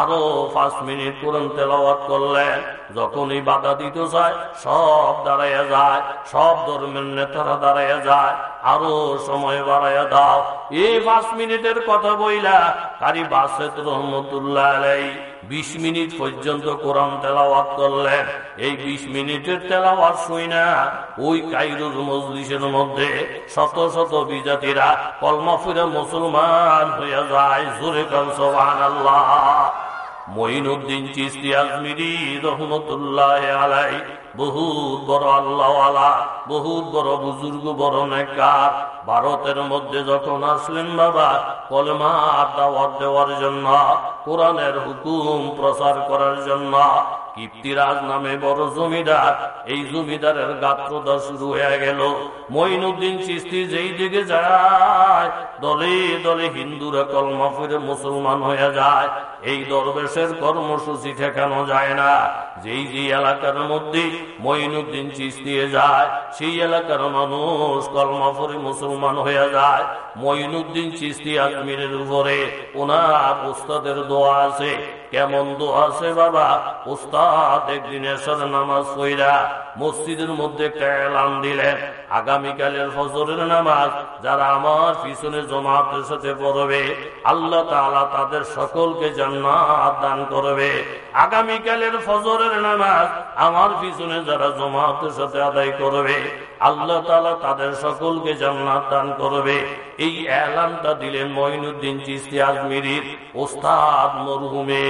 আরও পাঁচ মিনিট কোরআন তেলাওয়াত করলেন যখনই বাধা দিতে চায়, সব দাঁড়াইয়া যায়, সব ধর্মের নেতারা দাঁড়াইয়া যায়। আরও সময় বাড়াইয়া দাও। এই পাঁচ মিনিটের কথা বইলা কারি বাসেত রহমতুল্লাহ আলাই বিশ মিনিট পর্যন্ত কোরআন তেলাওয়াত করলেন এই বিশ মিনিটের তেলাওয়াত শুই না। ওই কাইরুজ মজলিসের মধ্যে শত শত বিজাতিরা কলমা ফিরে মুসলমান হইয়া যায়। জোরে কাল সোহান আল্লাহ মঈনুদ্দিন চিস্তি আজমিরি রহমতুল্লাহ আলাই বহুত বড় আল্লাহ বহুত বড় বুজুর্গ, বড় নেকার ভারতের মধ্যে যখন আসলেন বাবা, কলমা দাওয়াত দেওয়ার জন্য, কোরআনের হুকুম প্রচার করার জন্য কীর্তিরাজ নামে বড় জমিদার। এই জমিদারের গাত্রদা শুরু হয়ে গেল। মঈনুদ্দিন চিস্তি যেই দিকে যায়, দলে দলে হিন্দুরা কলমা ফিরে মুসলমান হয়ে যায়। এই দরবেশের কর্মসূচি ঠেকানো যায় না। যেই যে এলাকার মধ্যে মঈনুদ্দিন চিস্তিয়ে যায়, সেই এলাকার মানুষ কলমা ফিরে মুসলমান হয়ে যায়। মঈনুদ্দিন চিস্তি আজমিরের উপরে ওনার উস্তাদের দোয়া আছে। কেমন দু আছে বাবা? উস্তাদ একদিন এসে নামাজ কইরা মসজিদের মধ্যে একটা এলান দিলেন। আগামীকালের ফজরের নামাজ যারা আমার পিছনে জমাতের সাথে পড়বে, আল্লাহ তালা তাদের সকলকে জান্নাত দান করবে। আগামীকালের ফজরের নামাজ আমার পিছনে যারা জমাতের সাথে আদায় করবে, আল্লাহ তালা তাদের সকলকে জান্নাত দান করবে। এই এলানটা দিলেন মহিনুদ্দিন চিস্তি আজমিরির ওস্তাদ মরহুমে।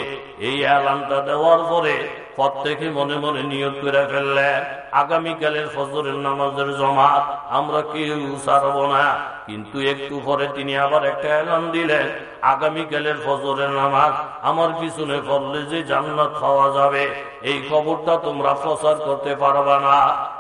এই এলানটা দেওয়ার পরে প্রত্যেকে মনে মনে নিয়োগ করে ফেললেন আগামীকালের ফজরের নামাজের জমাত আমরা কেউ সারব না। কিন্তু একটু পরে তিনি আবার একটা এলান দিলেন আগামীকালের ফজরের নামাজ আমার পিছনে পড়লে যে জান্নাত পাওয়া যাবে, এই খবরটা তোমরা প্রচার করতে পারবা না,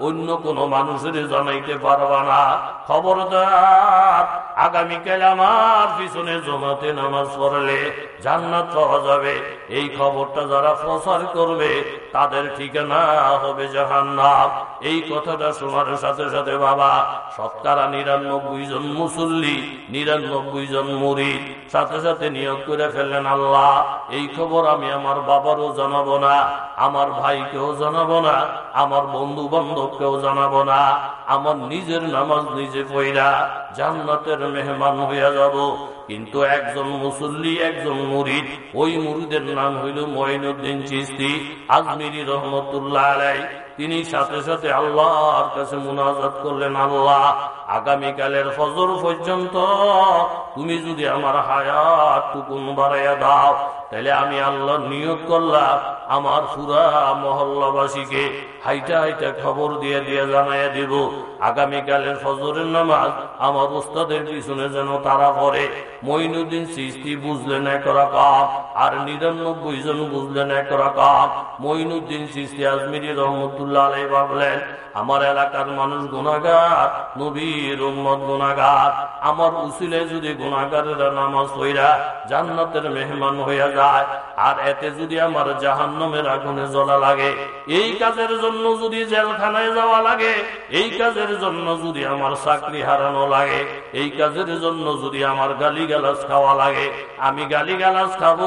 অন্য কোনো মানুষের জানাইতে পারবা না। খবরদার আগামীকাল আমার পিছনে জমাতে নামাজ পড়লে জান্নাত পাওয়া যাবে, এই খবরটা যারা প্রচার করবে তাদের ঠিকানা হবে জাহান্নাম। এই কথাটা শোনার সাথে সাথে বাবা সৎকারা নিরানব্বই জন মুসল্লি, নিরানব্বই জন মুড়ি সাথে সাথে নিয়োগ করে ফেললেন আল্লাহ। এই খবর আমি আমার বাবারও জানাব না, আমার ভাইকেও জানাব না, আমার বন্ধু বান্ধবকেও জানাব না। আমার নিজের নামাজ নিজে পইরা জান্নাতের মেহমান হইয়া যাব। কিন্তু একজন মুসল্লি, একজন মুরিদ, ওই মুরিদের নাম হইল মহিনুদ্দিন চিস্তি। আজমিরি রহমতুল্লাহ তিনি সাথে সাথে আল্লাহর কাছে মুনাজাত করলেন, আল্লাহ আগামীকালের ফজর পর্যন্ত তুমি যদি আমার হায়াত টুকুন বাড়াইয়া দাও, তাহলে আমি আল্লাহ নিয়োগ করলাম আমার সুরা মহল্লাবাসীকে। হাইটা হাইটা খবর দিয়ে দিয়ে জানাইয়া দিব, আগামীকালের ফজরের নামাজ আমার উস্তাদের পিছনে যেন তারা করে মইনুদ্দিন সৃষ্টি বুঝলেন এক রকম, আর নিরানব্বই জন বুঝলেন এক রকম। মইনুদ্দিন সৃষ্টি আজমিরি রহমতুল্লাহ আলাই ভাবলেন আমার এলাকার মানুষ গুণাগার নবীর উম্মত গুণাগার আমার উসিলে যদি গুণাগারেরা নামাজ হইরা জান্নাতের মেহমান হইয়া যায়, আর এতে যদি আমার জাহান্নমের আগুনে জ্বলা লাগে, এই কাজের জন্য যদি জেলখানায় যাওয়া লাগে, এই কাজের জন্য যদি আমার চাকরি হারানো লাগে, এই কাজের জন্য যদি আমার গালি গালাজ খাওয়া লাগে, আমি গালি গালাজ খাব,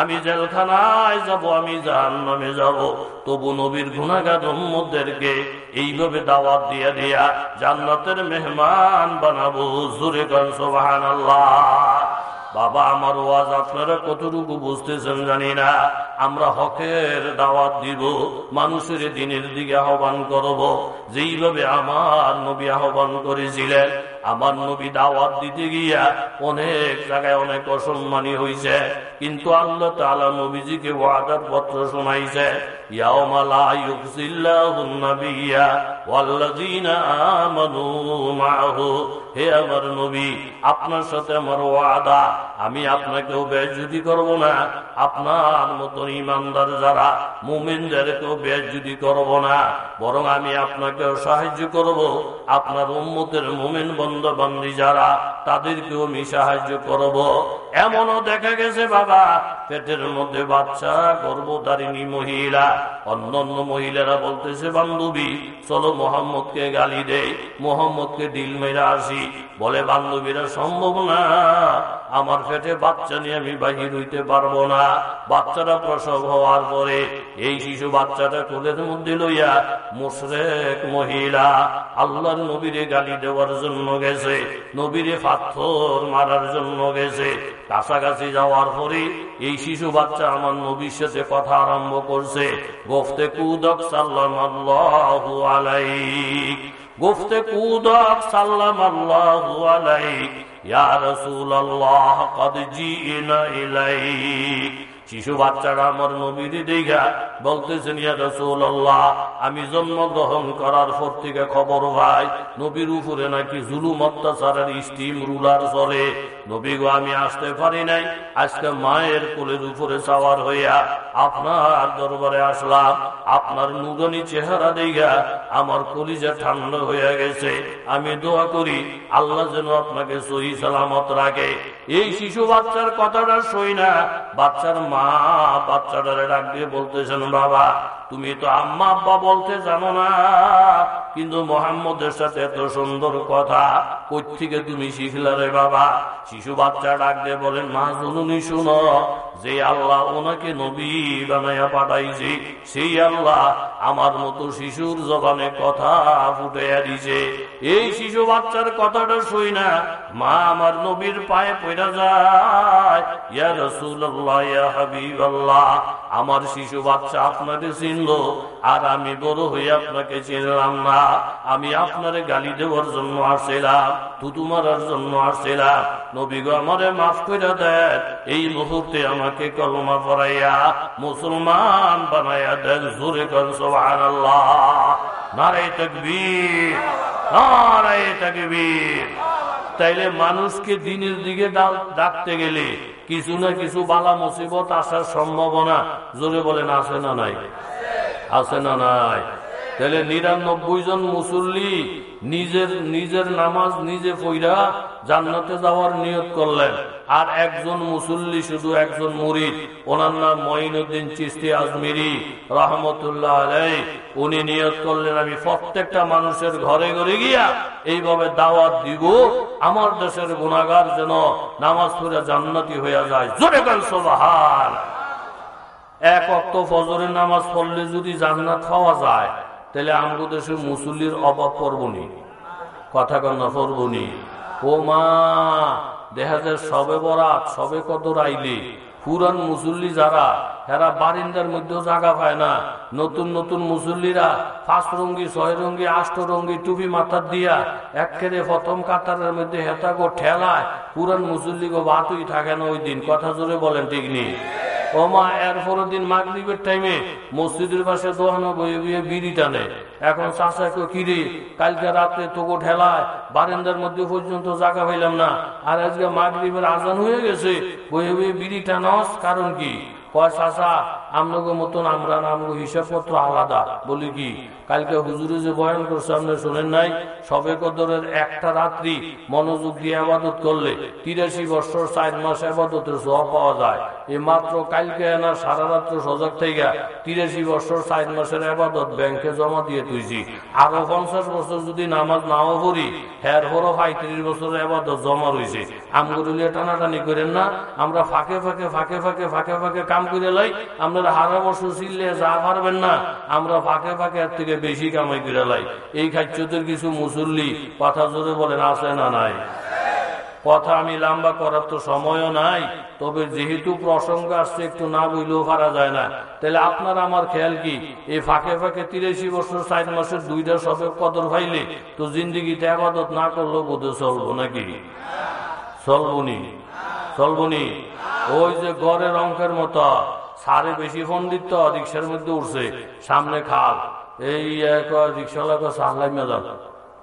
আমি জেলখানায় যাব, আমি জাহান্নামে যাব। তবু নবীর গুণাগার উম্মদেরকে এইভাবে দাওয়াত দিয়া দিয়া জান্নাতের মেহমান বানাবো। জুরে গান সোবাহান বাবা, আমার ওয়াজ আপনারা কতটুকু বুঝতেছেন জানি না। আমরা হকের দাওয়াত দিব, মানুষের দিনের দিকে আহ্বান করব। যেইভাবে আমার নবী আহ্বান করেছিলেন, আমার নবী দাওয়াত দিতে গিয়া অনেক জায়গায় অনেক অসম্মানী হয়েছে কিন্তু আল্লাহ তালা নবীজিকে ওয়াদার পত্র শোনাইছে يوم لا يخزي الله النبي والذين آمنوا معه হে আমার নবী আপনার সাথে আমার ওয়াদা আমি আপনাকেও বেজুদি করব না আপনার মতন ইমানদার যারা মুমিনদেরকেও বেজুদি করব না বরং আমি আপনাকেও সাহায্য করব আপনার উম্মতের মুমিন বন্ধ বান্ধি যারা তাদেরকেও আমি সাহায্য করব এমনও দেখা গেছে বাবা, পেটের মধ্যে বাচ্চা, গর্ভধারিণী মহিলা অন্য অন্য মহিলারা বলতেছে, বান্ধবী, চলো মোহাম্মদকে গালি দেয় মোহাম্মদকে ডিল মেরা আসি। বলে, বান্ধবীরা সম্ভব না। আমার পেটে বাচ্চা নিয়ে আমি বাহির হইতে পারব না। বাচ্চাটা প্রসব হওয়ার পরে এই শিশু বাচ্চাটা কোলের মধ্যে লইয়া মুশরেক মহিলা আল্লাহর নবীরে গালি দেওয়ার জন্য গেছে, নবীরে পাথর মারার জন্য গেছে। কাছাকাছি যাওয়ার পরে এই শিশু বাচ্চা আমার নবীর সাথে কথা আরম্ভ করছে, গোফতে কুদক সাল্লাম আল্লাহ আলাই গোফতে কুদক সাল্লাম আল্লাহ আলাইক। ইয়া কদ শিশু বাচ্চারা আমার নবীর দিঘা বলতেছেন আমি জন্মগ্রহণ করার পর থেকে খবর ভাই নবীর উপরে নাকি জুলুম অত্যাচারের স্টিম রুলার চলে। নবী গো আমি আসতে পারি নাই। আজকে মায়ের কোলের উপরে চাওয়ার হইয়া আপনার দরবারে আসলাম। আপনার নুগনি চেহারা দেখা আমার কলিজা ঠান্ডা হয়ে গেছে। আমি দোয়া করি, আল্লাহ যেন আপনাকে সহি সালামত রাখে। এই শিশু বাচ্চার কথাটা সই না। বাচ্চার মা বাচ্চাটারে ডাক দিয়ে বলতেছেন, বাবা তুমি তো আম্মা আব্বা বলতে জানো না। কিন্তু মোহাম্মদের সাথে এত সুন্দর কথা কোথেকে তুমি শিখলা রে বাবা? শিশু বাচ্চা ডাক দিয়ে বলেন, মা, শুনুনি, শুনো। যে আল্লাহ ওনাকে নবী বানাইয়া পাঠাইছে, সেই আল্লাহ আমার মতো শিশুর জবানে কথা ফুটে দিছে। এই শিশু বাচ্চার কথাটা শুই না, মা আমার নবীর পায়ে পড়া যায়। ইয়া রসুল্লাহ ইয়া হাবিব আল্লাহ আমার শিশু বাচ্চা আপনাকে চিনল, আর আমি বড় হয়ে আপনাকে চিনলাম না। আমি আপনার গালি দেওয়ার জন্য আসছিলাম তুতু মারার জন্য আসছিলাম। নবীগ আমারে মাফ করে দেন। এই মুহূর্তে আমাকে কলমা পড়াইয়া মুসলমান বানাইয়া দেন জোরে কর সোহান নারাই তকবীর তকবীর। তাইলে মানুষকে দিনের দিকে ডাকতে গেলে কিছু না কিছু বালা মুসিবত আসার সম্ভাবনা, জোরে বলেন, আছে না নাই? আছে না নাই? তাহলে নিরানব্বই জন মুসল্লি নিজের নিজের নামাজ নিজে ফইরা জান্নাতে যাওয়ার নিয়ত করলেন। আর একজন মুসল্লি শুধু একজন মুরিদ। ওনার নাম মঈনুদ্দিন চিস্তি আজমিরি, রহমতুল্লাহ আলাই উনি নিয়ত করলেন, আমি প্রত্যেকটা মানুষের ঘরে ঘরে গিয়া এইভাবে দাওয়াত দিব, আমার দেশের গুণাগার যেন নামাজ পড়ে জান্নাতি হইয়া যায়। জোরে গেল সোবাহার এক অক্ত ফজরের নামাজ পড়লে যদি জান্নাত পাওয়া যায় তাহলে আমগো দেশে মুসল্লির অভাব পড়বনি কথা কন্যা পড়বনি ও মা, দেখা যায় সবে বরাত, সবে কত রাইলি পুরান মুসল্লি যারা, এরা বারিন্দার মধ্যেও জায়গা পায় না। নতুন নতুন মুসল্লিরা পাঁচ রঙ্গি, ছয় রঙ্গি, আষ্ট রঙ্গি টুপি মাথার দিয়া একেরে প্রথম কাতারের মধ্যে হেতা গো ঠেলায় পুরান মুসল্লি গো বাতুই থাকে না ওই দিন। কথা জোরে বলেন ঠিক নেই এর পরের দিন টাইমে মসজিদের পাশে বয়ে বয়ে টানে। এখন কালকে রাত্রে ঠেলায় মধ্যে পর্যন্ত না। আর আজকে আজান হয়ে গেছে বয়ে বয়ে কারণ কি? চাষা আমনগো মতন আমরা আমগো হিসাবপত্র আলাদা। বলি কি? কালকে হুজুরে যে বয়ান করছে, আপনি শোনেন নাই? সবে কদরের একটা রাত্রি মনোযোগ দিয়ে আবাদত করলে তিরাশি বছর চার মাস আবাদতের সব পাওয়া যায়। এই মাত্র কালকে না সারা রাত্র সজাগ থেকে তিরাশি বছর চার মাসের আবাদত ব্যাংকে জমা দিয়ে তুইছি আরও পঞ্চাশ বছর যদি নামাজ নাও করি হ্যার হরো পঁয়ত্রিশ বছরের আবাদত জমা রয়েছে আমগুলিয়ে টানাটানি করেন না, আমরা ফাঁকে ফাঁকে ফাঁকে ফাঁকে ফাঁকে ফাঁকে কাম করে লাই আমরা হারা বছর ছিললে যা পারবেন না, আমরা ফাঁকে ফাঁকে এর থেকে বেশি কামাই করে লাই। এই খাদ্যদের কিছু মুসল্লি কথা জোরে বলেন, আছে না নাই? কথা আমি লম্বা করার তো সময়ও নাই, তবে যেহেতু প্রসঙ্গ আসছে, একটু না বুঝলেও পারা যায় না। তাহলে আপনার আমার খেয়াল কি? এই ফাঁকে ফাঁকে তিরাশি বছর, ষাট মাসের দুইটা সবে কদর ভাইলে তো জিন্দিগিতে আবাদত না করলেও বোধ চলবো নাকি? চলবনি। চলবনি। ওই যে গড়ের অঙ্কের মতো, সারে বেশি দিত রিক্সার মধ্যে উঠছে, সামনে খাল। এই রিক্সাওয়ালা সাহলাই লাইমা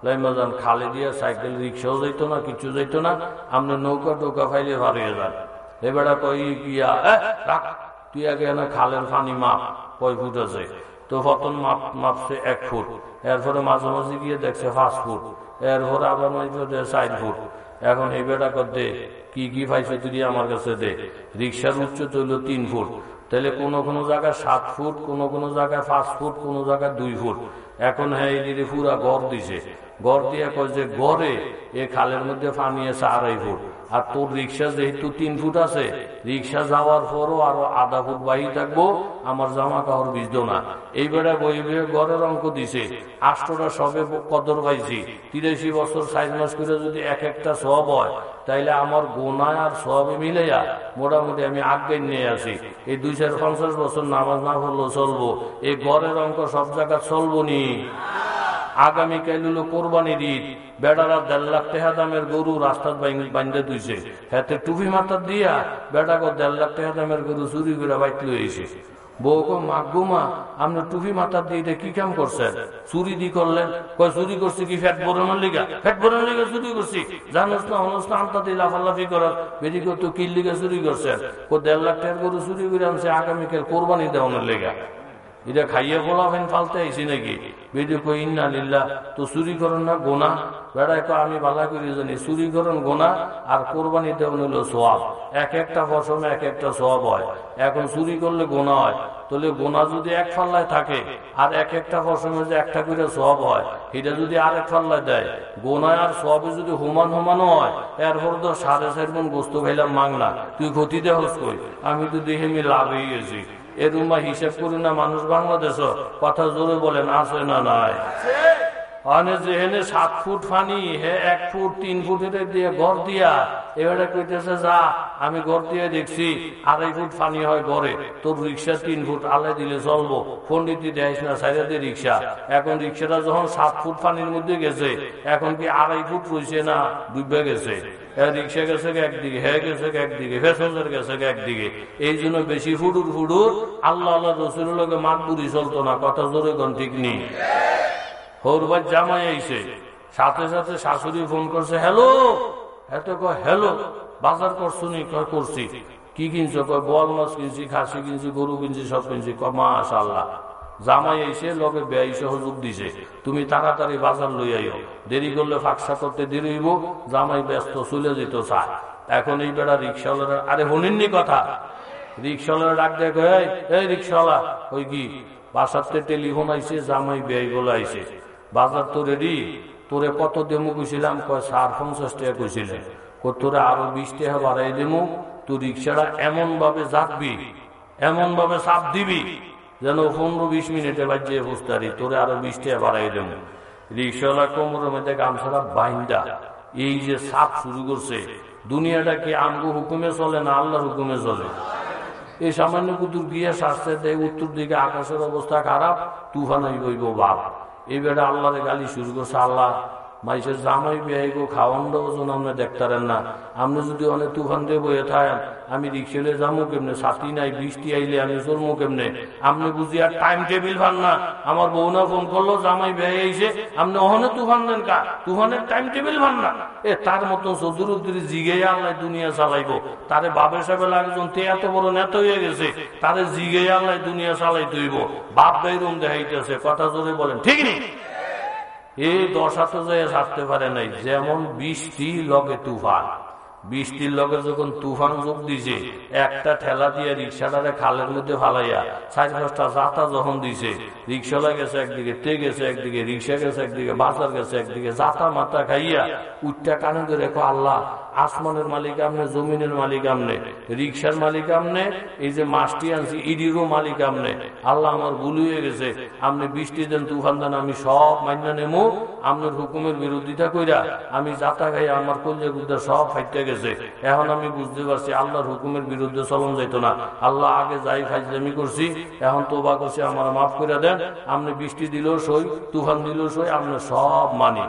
যান লাইমা যান খালে দিয়ে সাইকেল রিক্সাও যাইতো না, কিছু যাইতো না। আপনি নৌকা টৌকা ফাইলে হারিয়ে যান এবারে কই রাখ, তুই আগে না খালের পানি মাপ, কয় ফুট আছে? তো ফতন মাপ, মাপছে এক ফুট। এরপরে মাঝে মাঝে গিয়ে দেখছে পাঁচ ফুট। এরপরে আবার মাঝে চার ফুট। এখন এই বেটা করতে কি কি পাইছে তুই আমার কাছে দে। রিক্সার উচ্চ চলল তিন ফুট। তাহলে কোন কোন জায়গায় সাত ফুট, কোন কোন জায়গায় পাঁচ ফুট, কোন জায়গায় দুই ফুট। এখন হ্যাঁ এই পুরা গড় দিছে। গড় দিয়ে কয় যে, গড়ে, এ খালের মধ্যে পানি আছে আড়াই ফুট। আর তোর রিক্সা যেহেতু তিন ফুট আছে, রিক্সা যাওয়ার পরও আরও আধা ফুট বাহি থাকব, আমার জামা কাপড় ভিজতো না। এইবারে বই বইয়ে গড়ের অঙ্ক দিছে। আষ্টটা সবে কদর পাইছি। তিরাশি বছর সাইজ মাস করে যদি এক একটা সব হয়, তাইলে আমার গোনায় আর সবে মিলেয়া মোটামুটি আমি আগে নিয়ে আসি। এই দুই চার পঞ্চাশ বছর নামাজ না হলেও চলবো। এই গড়ের অঙ্ক সব জায়গায় চলবো নি। আগামীকাল হলো কোরবানির ঈদ। বেড়ারা দেড় লাখ গরু রাস্তার বান্ধে তুইছে হাতে টুপি মাথার দিয়া বেড়াকে দেড় লাখ দামের গরু চুরি করে বাইক লইছে কি কাম চুরি দি চুরি করছি কি চুরি করছি। জানোস না লাফালাফি চুরি টাকার গরু চুরি করে আনছে, আগামীকাল কোরবানি দেওয়ানোর লেগা। এটা খাইয়ে বলাবেন ফালতে আইসি নাকি? চুরি না, গোনা। আমি করি জানি। চুরি গোনা, আর এক একটা এক একটা হয়। এখন চুরি করলে গোনা হয়। তাহলে গোনা যদি এক ফাল্লায় থাকে, আর এক একটা ফসমে যে একটা করে সোয়াব হয়, এটা যদি আর এক ফাল্লায় দেয়, গোনায় আর সোয়াবে যদি হুমান হুমানো হয়, এরপর তো সাড়ে চার মন গোস্ত খাইলাম মাংলা তুই ক্ষতি দেহস কই? আমি তো দেখে আমি লাভ হয়ে গেছি এরুমা হিসেব করি না, মানুষ বাংলাদেশ কথা জোরে বলেন, আছে না নাই? যেহেনে সাত ফুট ফানি, হে এক ফুট, তিন ফুটের দিয়ে ঘর দিয়া। এবারে কইতেছে, যা, আমি ঘর দিয়ে দেখছি, আড়াই ফুট ফানি হয় ঘরে। তোর রিক্সা তিন ফুট আলাই দিলে চলবো। পন্ডিতি দেয় না সাইডে দিয়ে রিক্সা। এখন রিক্সাটা যখন সাত ফুট ফানির মধ্যে গেছে, এখন কি আড়াই ফুট রয়েছে না ডুবে গেছে? রিক্সা গেছে একদিকে হ্যাঁ গেছে একদিকে ফ্যাসেঞ্জার গেছে একদিকে। এই জন্য বেশি ফুটুর ফুটুর আল্লাহ আল্লাহ রসুলকে বুড়ি চলতো না, কথা জোরে কোন ঠিক নেই। হৌরবার জামাই আইছে, সাথে সাথে শাশুড়ি ফোন করছে, হ্যালো? এত হ্যালো, বাজার করছ নি? করছি। কি কিনছো? কয় বল মাছ কিনছি, খাসি কিনছি, গরু কিনছি, সব কিনছি। মাস আল্লাহ জামাই এসে লগে ব্যয় সহযোগ দিছে। তুমি তাড়াতাড়ি বাজার লই আইও। দেরি করলে ফাঁকসা করতে দেরি হইব, জামাই ব্যস্ত, চলে যেত চায়। এখন এই বেড়া রিক্সাওয়ালারা, আরে শুনিননি কথা? রিক্সাওয়ালারা ডাক দেখ এই রিক্সাওয়ালা ওই কি? বাসাতে টেলিফোন আইছে, জামাই ব্যয় বলে আইছে। বাজার তো রেডি তোরে কত দেমু কইছিলাম? কয় সার পঞ্চাশ টাকা কইছিলে তোরে আরও বিশ টাকা বাড়াই দেমু, তুই রিক্সাটা এমন ভাবে যাবি এমন ভাবে চাপ দিবি। যেন পনেরো বিশ মিনিটে বাজিয়ে বুঝতারি, তোরে আরও বিশ টাকা বাড়াই দেবো। রিক্সাওয়ালা কোমরের মধ্যে গামছাড়া বাইন্দা, এই যে সাপ শুরু করছে, দুনিয়াটা কি আমগো হুকুমে চলে না আল্লাহর হুকুমে চলে? এই সামান্য কুতুর গিয়ে শাস্তে দেয় উত্তর দিকে আকাশের অবস্থা খারাপ, তুফান হইব বাপ। এই বেড়া আল্লাহরে গালি শুরু করছে, আল্লাহ মাইসের জামাই বিয়াই গো খাওয়ান ওজন আপনি দেখতারেন না। আপনি যদি অনেক তুফান দিয়ে বয়ে থাকেন, আমি রিক্সেলে যাব কেমনে? সাথী নাই, বৃষ্টি আইলে আমি চলবো কেমনে? আপনি বুঝি আর টাইম টেবিল ভান না। আমার বউনা ফোন করল, জামাই বিয়াই আইসে আপনি ওখানে তুফান দেন কা? তুফানের টাইম টেবিল ভান না। এ, তার মতন চৌধুরী উদ্দিরি জিগে আল্লাহ দুনিয়া চালাইবো। তারে বাপের সাহেব লাগজন তে এত বড় নেতা হয়ে গেছে। তারে জিগে আল্লাহ দুনিয়া চালাই তুইব বাপ বেরুম দেখাইতেছে। কথা জোরে বলেন, ঠিক নেই? এই দশাতে যে ছাড়তে পারে নাই, যেমন বৃষ্টি লগে তুফান। বৃষ্টির লগে যখন তুফান যোগ দিছে, একটা ঠেলা দিয়ে রিক্সাটারে খালের মধ্যে ফালাইয়া সাড়ে পাঁচটা যাতা যখন দিছে। রিক্সালা গেছে একদিকে, তে গেছে একদিকে, রিক্সা গেছে একদিকে, বাজার গেছে একদিকে যাতা মাতা খাইয়া উঠটা কানে ধরে আল্লাহ আসমানের মালিক আমনে, জমিনের মালিক আমনে রিক্সার মালিক আমনে, এই যে মাছটি আনছি, ইডিরও মালিক আমনে। আল্লাহ আমার ভুল হয়ে গেছে। আপনি বৃষ্টি দেন, তুফান দেন, আমি সব মাইনা নেমো। আপনার হুকুমের বিরোধিতা কইরা আমি যাতা খাই আমার কলজে গুদ্দা সব ফাইটে গেছে। এখন আমি বুঝতে পারছি আল্লাহর হুকুমের বিরুদ্ধে চলন যাইতো না। আল্লাহ আগে যাই ফাইজলামি করছি, এখন তোবা করছি, আমার মাফ করে দেন। আপনি বৃষ্টি দিলেও সই, তুফান দিলেও সই আপনি সব মানি।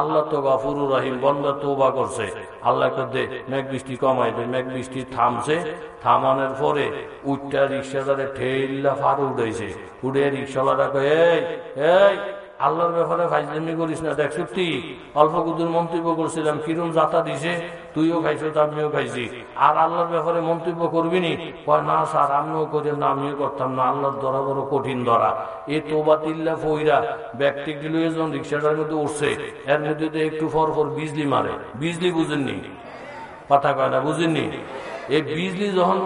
আল্লাহ তো গাফুরুর রহিম, বন্দা তোবা করছে। আল্লাহ দে, মেঘ বৃষ্টি কমাই দে, মেঘ বৃষ্টি থামছে। থামানোর পরে উঠটা রিক্সাদারে ঠেল্লা ফার উঠেছে উঠে রিক্সাওয়ালা কয়ে এই আল্লাহর ব্যাপারে ফাইজলামি করিস না। দেখ, সত্যি, অল্প কুদুর মন্তব্য করছিলাম, কিরম যাতা দিছে, তুইও খাইছো আমিও খাইছি। আর আল্লাহর ব্যাপারে মন্তব্য করবি নি? না স্যার, আমিও করি না, আমিও করতাম না, আল্লাহর ধরা বড় কঠিন ধরা এ তোবা তিল্লা ফইরা ব্যক্তি গিলো এজন রিক্সাটার মধ্যে উঠছে। এর মধ্যে একটু ফর ফর বিজলি মারে। বিজলি বুঝেননি? কথা কয় না, বুঝেননি? এই বিজলি যখন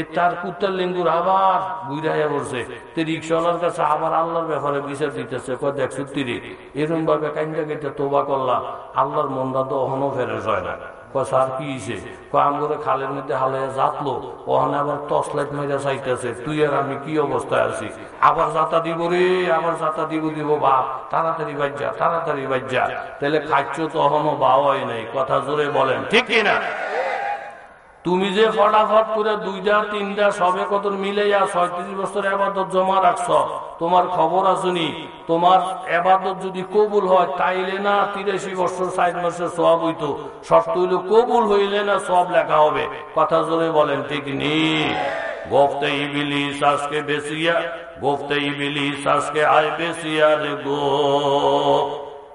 এ তার কুত্তার আবার বুড়াইয়া পড়ছে। তে রিক্সাওয়ালার কাছে আবার আল্লাহর ব্যাপারে বিচার দিতেছে, কয়, দেখ, সত্যি রে এরকম ভাবে কাইন্দা কেটে তোবা আল্লাহর মনটা তো অহনও হয় না। কি খালের মধ্যে যাতলো ওখানে আবার চাইতেছে, তুই আর আমি কি অবস্থায় আছি? আবার যাতা দিব রে, আবার যাতা দিব দিব বাপ, তাড়াতাড়ি বাজ্যা তাড়াতাড়ি বাজ্যা তাহলে খাচ্ছ তখনও বাওয়াই নাই। কথা জোরে বলেন, ঠিক কিনা? তুমি যে ফটাফট করে দুইটা, তিনটা, সবে কত মিলে মিলাইয়া ছয়ত্রিশ বছর আবাদত জমা রাখছ, তোমার খবর আসুনি। তোমার আবাদত যদি কবুল হয়, তাইলে না তিরাশি বছর, ষাট মাসের সব হইতো। শর্ত হইলে কবুল হইলে না সব লেখা হবে। কথা জোরে বলেন, ঠিক নি? গোফতে ইবিলিস আজকে বেসিয়া গোফতে ইবিলিস আজকে আয় বেসিয়া রে গো।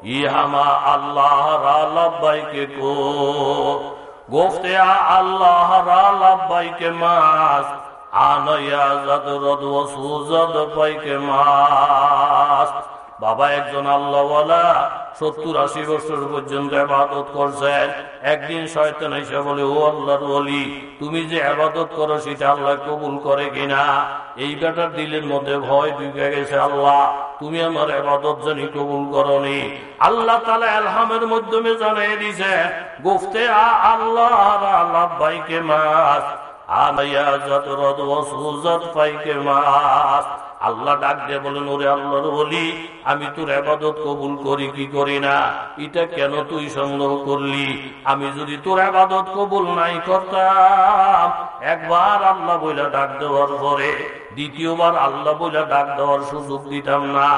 ইহামা আল্লাহ রালাব্বাইকে গো। گفت یا اللہ را لبیک ماس آن یا زد رد و سوزد بیک ماس বাবা একজন আল্লাহওয়ালা, সত্তর আশি বছর পর্যন্ত আবাদত করছেন। একদিন শয়তান এসে বলে, ও আল্লাহর বলি তুমি যে আবাদত করো সেটা আল্লাহ কবুল করে কিনা? এই বেটার দিলের মধ্যে ভয় ঢুকে গেছে আল্লাহ। তুমি আমার আবাদত জানি কবুল করনি। আল্লাহ তালা আলহামের মাধ্যমে জানাই দিছে গুফতে আল্লাহ আল্লাহ ভাইকে মাস আলাইয়া যত রদ ওসুজত পাইকে মাস আল্লাহ ডাক দিয়ে বলেন ওরে আল্লাহর বলি আমি তোর আবাদত কবুল করি, কি করি না? এটা কেন তুই সংগ্রহ করলি? আমি যদি তোর আবাদত কবুল নাই করতাম। একবার আল্লাহ বইলা ডাক দেওয়ার পরে, দ্বিতীয়বার আল্লাহ বইলা ডাক দেওয়ার সুযোগ দিতাম না।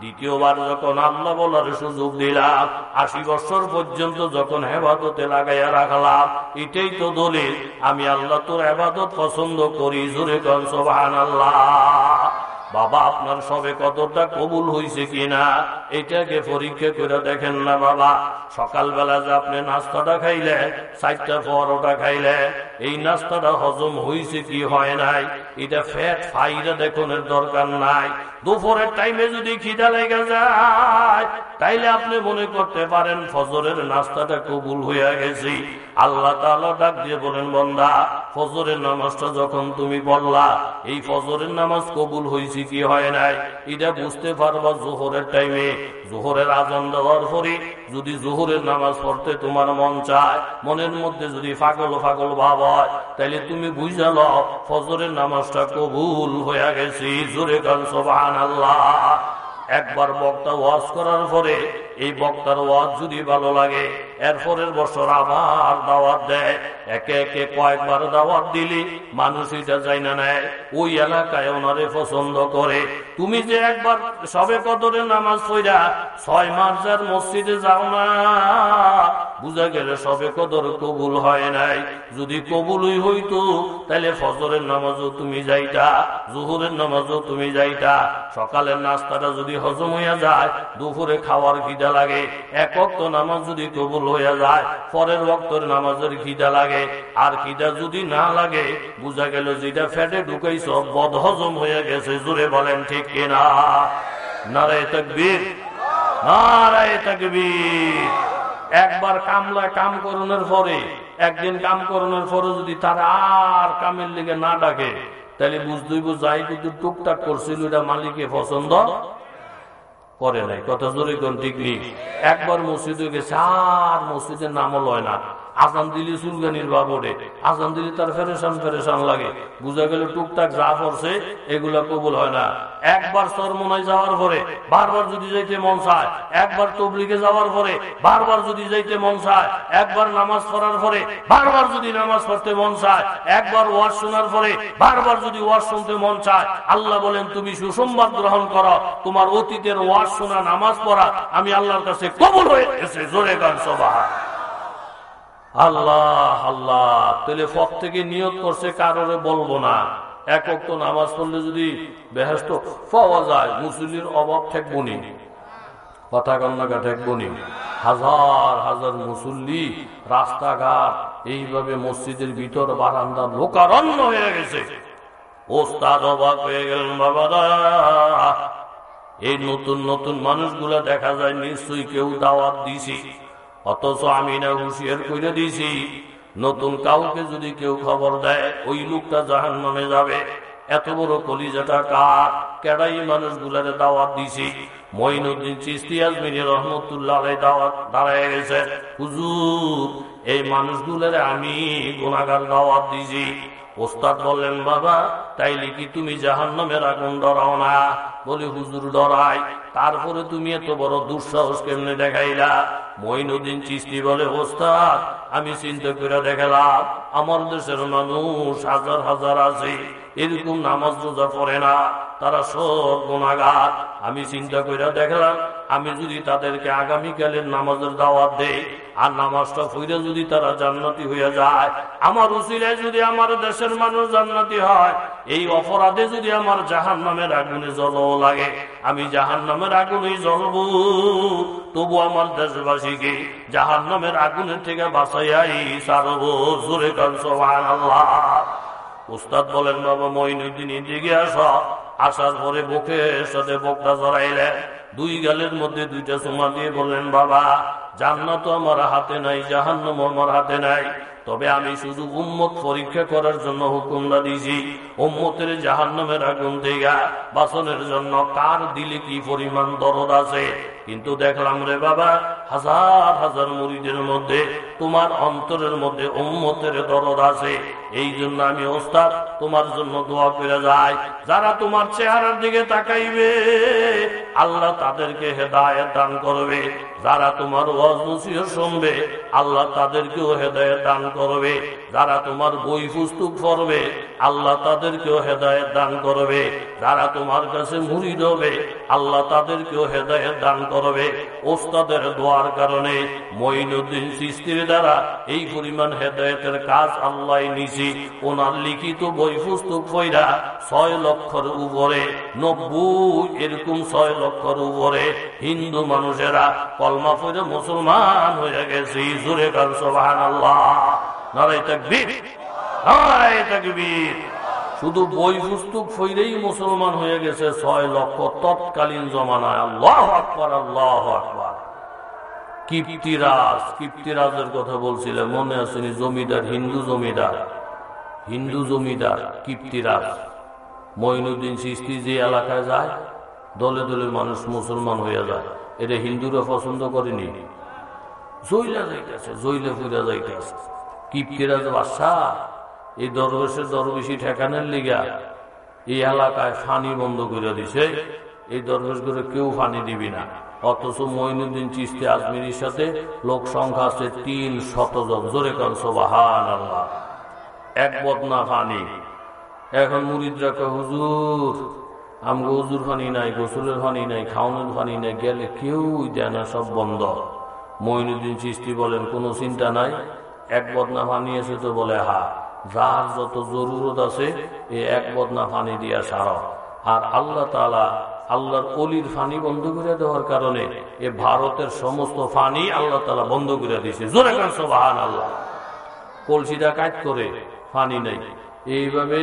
দ্বিতীয়বার যখন আল্লাহ বলার সুযোগ দিলাম, আশি বছর পর্যন্ত যখন হেবাদতে লাগাইয়া রাখলাম, এটাই তো দলিল, আমি আল্লাহ তোর হেবাদত পছন্দ করি, জোরে কন আল্লাহ বাবা, আপনার সবে কতটা কবুল হয়েছে কিনা? এটাকে পরীক্ষা করে দেখেন না বাবা। সকালবেলা যে আপনি নাস্তাটা খাইলেন, চারটা পরোটা খাইলেন, এই নাস্তাটা হজম হয়েছে কি হয় নাই? এটা ফ্যাট ফাইরা দেখনের দরকার নাই। দুপুরের টাইমে যদি খিদা লেগে যায়, তাইলে আপনি মনে করতে পারেন ফজরের নাস্তাটা কবুল হইয়া গেছি। আল্লাহ তালা ডাক দিয়ে বলেন, বন্দা, ফজরের নামাজটা যখন তুমি বললা এই ফজরের নামাজ কবুল হয়েছে কি হয় নাই? এটা বুঝতে পারবা জোহরের টাইমে। জোহরের আজান দেওয়ার পরে যদি জোহরের নামাজ পড়তে তোমার মন চায়, মনের মধ্যে যদি ফাগল ফাগল ভাব হয় তাহলে তুমি বুঝে বুঝাল ফজরের নামাজটা কবুল হয়ে গেছি। জোরে কান সোবাহান আল্লাহ একবার বক্তা ওয়াজ করার পরে এই বক্তার ওয়াজ যদি ভালো লাগে এরপরের বছর আবার দাওয়াত দেয়। একে একে কয়েকবার দাওয়াত দিলি, মানুষ এটা না নেয়। ওই এলাকায় ওনারে পছন্দ করে। তুমি যে একবার সবে কদরে নামাজ পড়া, ছয় মার্চের মসজিদে যাও না। বুঝা গেলে সবে কদর কবুল হয় নাই। যদি কবুলই হইতো, তাহলে ফজরের নামাজও তুমি যাইতা, জুহুরের নামাজও তুমি যাইতা। সকালের নাস্তাটা যদি হজম হইয়া যায়, দুপুরে খাওয়ার খিদা লাগে। এক নামাজ যদি কবুল হইয়া যায়, পরের অক্তর নামাজের খিদা লাগে। আর খিদা যদি না লাগে, বুঝা গেল যেটা ফ্যাটে ঢুকাইছ বদ হজম হয়ে গেছে জুড়ে বলেন ঠিক কিনা? নারায় তকবীর নারায় তকবীর। একবার কামলায় কাম করণের পরে, একদিন কাম করণের পরে যদি তার আর কামের লিগে না ডাকে, তাহলে বুঝতেই যাই কিন্তু টুকটাক করছিল, এটা মালিকে পছন্দ করে নাই। কথা জোরে কোন ঠিক একবার মসজিদে গেছে, আর মসজিদের নামও লয় না। আজান দিলে চুলগানির বা ওঠে আজান দিলে তার ফেরেশান ফেরেশান লাগে। বুঝা গেল টুকটাক যা পড়ছে এগুলা কবুল হয় না। একবার সরমনায় যাওয়ার পরে বারবার যদি যাইতে মন চায়, একবার তবলিগে যাওয়ার পরে বারবার যদি যাইতে মন চায়, একবার নামাজ পড়ার পরে বারবার যদি নামাজ পড়তে মন চায়, একবার ওয়াজ শোনার পরে বারবার যদি ওয়াজ শুনতে মন চায়, আল্লাহ বলেন, তুমি সুসংবাদ গ্রহণ করো। তোমার অতীতের ওয়াজ শোনা, নামাজ পড়া, আমি আল্লাহর কাছে কবুল হয়ে এসে জোরে গান সভা আল্লাহ আল্লাহ। তাহলে ফক থেকে নিয়ত করছে কারোরে বলব না। একক তো নামাজ পড়লে যদি বেহেস্ত পাওয়া যায় মুসলির অভাব ঠেকবো নি। কথা কন্যাকা ঠেকবো নি। হাজার হাজার মুসল্লি রাস্তাঘাট, এইভাবে মসজিদের ভিতর বারান্দা লোকারণ্য হয়ে গেছে। ওস্তাদ অবাক হয়ে গেলেন, বাবা এই নতুন নতুন মানুষগুলা দেখা যায়, নিশ্চয়ই কেউ দাওয়াত দিছি অথচ আমি না হুশিয়ার করে দিছি নতুন কাউকে যদি কেউ খবর দেয়, ওই লোকটা জাহান নামে যাবে। এত বড় কলিজাটা কার? কেডাই মানুষগুলারে দাওয়াত দিছি মঈনুদ্দিন চিস্তি আজমিনী রহমতুল্লাহ দাওয়াত দাঁড়ায় গেছে। হুজুর, এই মানুষগুলারে আমি গুণাগার দাওয়াত দিছি ওস্তাদ বললেন, বাবা, তাইলে কি তুমি জাহান নামের আগুন ডরাও না? বলে, হুজুর, লড়াই। তারপরে তুমি এত বড় দুঃসাহস কেমনে দেখাইলা? মইনুদ্দিন চিস্তি বলে, ওস্তাদ, আমি চিন্তা করে দেখালাম, আমার দেশের মানুষ হাজার হাজার আছে, এরকম নামাজ রোজা করে না, তারা সব গুণাগার আমি চিন্তা করে দেখলাম আমি যদি তাদেরকে আগামীকালের নামাজের দাওয়াত দেই, আর নামাজটা ফিরে যদি তারা জান্নাতি হয়ে যায়, আমার উচিলায় যদি আমার দেশের মানুষ জান্নাতি হয়, এই অপরাধে যদি আমার জাহান নামের আগুনে জল লাগে, আমি জাহান নামের আগুনে জ্বলব। তবু আমার দেশবাসীকে জাহান নামের আগুনের থেকে বাঁচাইয়াই সারব জোরে আল্লাহ উস্তাদ বলেন, বাবা মইনুদ্দিন দিকে আস। আসার পরে বুকের সাথে বকটা জড়াইলেন। দুই গালের মধ্যে দুইটা সোমা দিয়ে বললেন, বাবা, জান্নাত আমার হাতে নাই জাহান্নাম আমার হাতে নাই। তবে আমি শুধু উম্মত পরীক্ষা করার জন্য হুকুমটা দিয়েছি। উম্মতের জাহান্নামের আগুন থেকে বাসনের জন্য কার দিলে কি পরিমাণ দরদ আছে? কিন্তু দেখলাম রে বাবা, হাজার হাজার মুড়িদের মধ্যে, তোমার অন্তরের মধ্যে উম্মতের দরদ আছে। এই জন্য আমি ওস্তাদ, তোমার জন্য দোয়া করে যাই। যারা তোমার চেহারার দিকে তাকাইবে, আল্লাহ তাদেরকে হেদায়ত দান করবে। যারা তোমার ওয়াজনসিও শুনবে, আল্লাহ তাদেরকেও হেদায়ত দান করবে। যারা তোমার বই পুস্তক পড়বে, আল্লাহ তাদেরকেও হেদায়ত দান করবে। যারা তোমার কাছে মুড়ি দেবে আল্লাহ তাদেরকেও হেদায়ত দান করবে। ওস্তাদের দোয়ার কারণে মঈনুদ্দিন সৃষ্টির দ্বারা এই পরিমাণ হেদায়তের কাজ আল্লাহ নিছি ওনার লিখিত বই পুস্তক বইরা ছয় লক্ষর উপরে, নব্বই এরকম ছয় লক্ষর উপরে হিন্দু মানুষেরা কলমা পড়ে মুসলমান হয়ে গেছে। জোরে কাল সোহান আল্লাহ নারাই তাকবীর নারাই তাকবীর। শুধু বই পুস্তক ফইরেই মুসলমান হয়ে গেছে ছয় লক্ষ তৎকালীন জমানায়। আল্লাহ আকবর আল্লাহ আকবর। কিপ্তিরাজ, কিপ্তিরাজের কথা বলছিলেন, মনে আসেনি জমিদার, হিন্দু জমিদার। হিন্দু জমিদার, কিপ্তিরাজ। মঈনুদ্দিন সৃষ্টি যে এলাকায় যায়, দলে দলে মানুষ মুসলমান হয়ে যায়। এটা হিন্দুরা পছন্দ করেনি। জইলা যাইতেছে, জইলে ফুরা যাইতেছে। কিপ্তিরাজ বাদশাহ এই দরবেশের দরবেশি ঠেকানের লিগা এই এলাকায় ফানি বন্ধ করে দিছে। এই দরবেশ করে কেউ ফানি দিবি না। অথচ মঈনুদ্দিন চিস্তি আজমিরির সাথে লোক সংখ্যা আছে তিন শতজন জোরে কান সোবাহান আল্লাহ এক বদনা ফানি। এখন মুরিদরা কে হুজুর, আমগো হুজুর ফানি নাই, গোসলের ফানি নাই, খাওয়ানোর ফানি নাই, গেলে কেউ দেয় না, সব বন্ধ। মঈনুদ্দিন চিস্তি বলেন, কোনো চিন্তা নাই? এক বদনা ফানি এসে তো বলে, হা, যার যত জরুরত আছে এই এক বদনা পানি দিয়া সার। আর আল্লাহ তালা আল্লাহর অলির ফানি বন্ধ করে দেওয়ার কারণে এ ভারতের সমস্ত ফানি আল্লাহ তালা বন্ধ করে দিয়েছে। জোরে কান আল্লাহ কলসিটা কাট করে, ফানি নেই। এইভাবে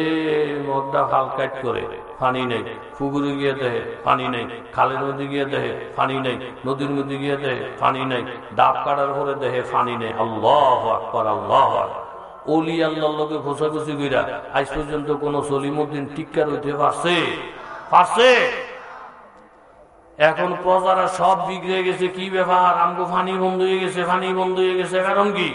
মদটা খাল কাট করে। পানি নেই, পুকুরে গিয়ে দেহে পানি নেই, খালের মধ্যে গিয়ে দেহে পানি নেই, নদীর মধ্যে গিয়ে দেহে পানি নেই, ডাব কাটার পরে দেহে পানি নেই। আল্লাহ আকবর, আল্লাহ অলি আল্লাহর লোকে ঘোষাঘুষি কইরা আজ পর্যন্ত কোন সলিমুদ্দিন টিক্কার রইতে পারছে? পারছে? এখন প্রজারা সব বিগড়ে গেছে, কি ব্যাপার? আমগো ফানি বন্ধ হয়ে গেছে ফানি বন্ধ হয়ে গেছে, কারণ কি?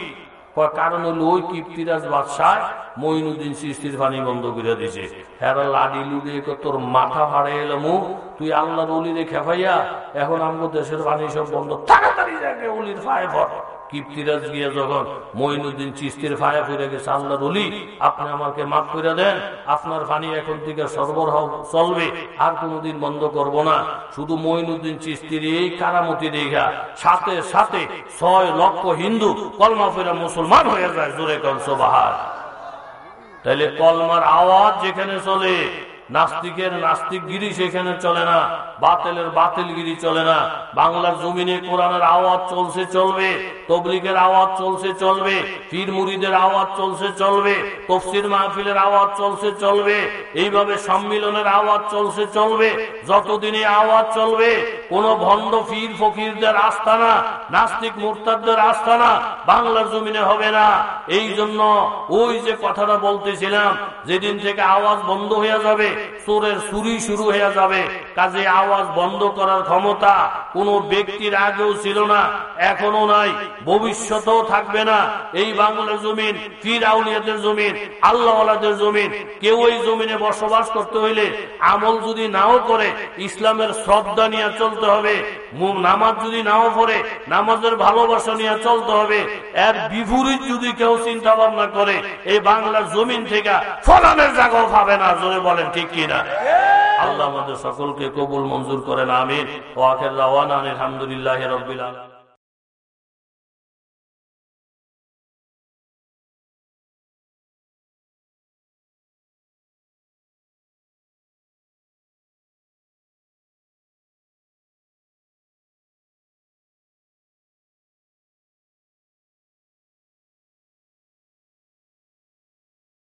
কারণ হলো ওই কিপ্তিরাজ বাদশাহ মইনুদ্দিন সৃষ্টির পানি বন্ধ করে দিছে হেরা লাডি লুড়ে তোর মাথা ফাড়ে এলামু তুই আল্লাহর অলিরে খেফাইয়া এখন আমগো দেশের পানি সব বন্ধ। তাড়াতাড়ি যাকে অলির ফায় ভর। কিপ্তিরাজ গিয়ে যখন মইনুদ্দিন চিস্তির ফায়া ফিরে গেছে, আল্লাহর অলি আপনি আমাকে মাফ করে দেন, আপনার পানি এখন থেকে সরবরাহ চলবে, আর কোনোদিন বন্ধ করব না। শুধু মইনুদ্দিন চিস্তির এই কারামতি দেখা সাথে সাথে ছয় লক্ষ হিন্দু কলমা ফেরা মুসলমান হয়ে যায়, জোরে কনস বাহার তাইলে কলমার আওয়াজ যেখানে চলে, নাস্তিকের নাস্তিকগিরি সেখানে চলে না। বাতেলের বাতিলগিরি চলে না। বাংলার জমিনে কোরআনের আওয়াজ চলছে, চলবে। তবলিকের আওয়াজ চলছে, চলবে। পীর মুড়িদের আওয়াজ চলছে, চলবে। তফসির মাহফিলের আওয়াজ চলছে, চলবে। এইভাবে সম্মিলনের আওয়াজ চলছে, চলবে। যতদিন আওয়াজ চলবে, কোন ভণ্ড ফির ফকিরদের আস্থানা নাস্তিক মুরতাদদের আস্থানা বাংলার জমিনে হবে না। এই জন্য ওই যে কথাটা বলতেছিলাম, যেদিন থেকে আওয়াজ বন্ধ হয়ে যাবে, চোরের চুরি শুরু হয়ে যাবে। কাজে আওয়াজ বন্ধ করার ক্ষমতা কোন ব্যক্তির আগেও ছিল না এখনও নাই, ভবিষ্যতেও থাকবে না। এই বাংলার জমিন ফির আউলিয়াদের জমিন, আল্লাহওয়ালাদের জমিন, কেউ এই জমিনে বসবাস করতে হইলে আমল যদি নাও করে, ইসলামের শ্রদ্ধা নিয়ে চলতে হবে নামাজ যদি নাও পড়ে, নামাজের ভালোবাসা নিয়ে চলতে হবে, এর বিপরীত যদি কেউ চিন্তা ভাবনা করে, এই বাংলার জমিন থেকে ফলানের জায়গাও পাবে না, জোরে বলেন ঠিক কিনা? আল্লাহ আমাদের সকলকে কবুল মঞ্জুর করেন আমিন। ওয়াকের রাওয়ান আলহামদুলিল্লাহ রবিল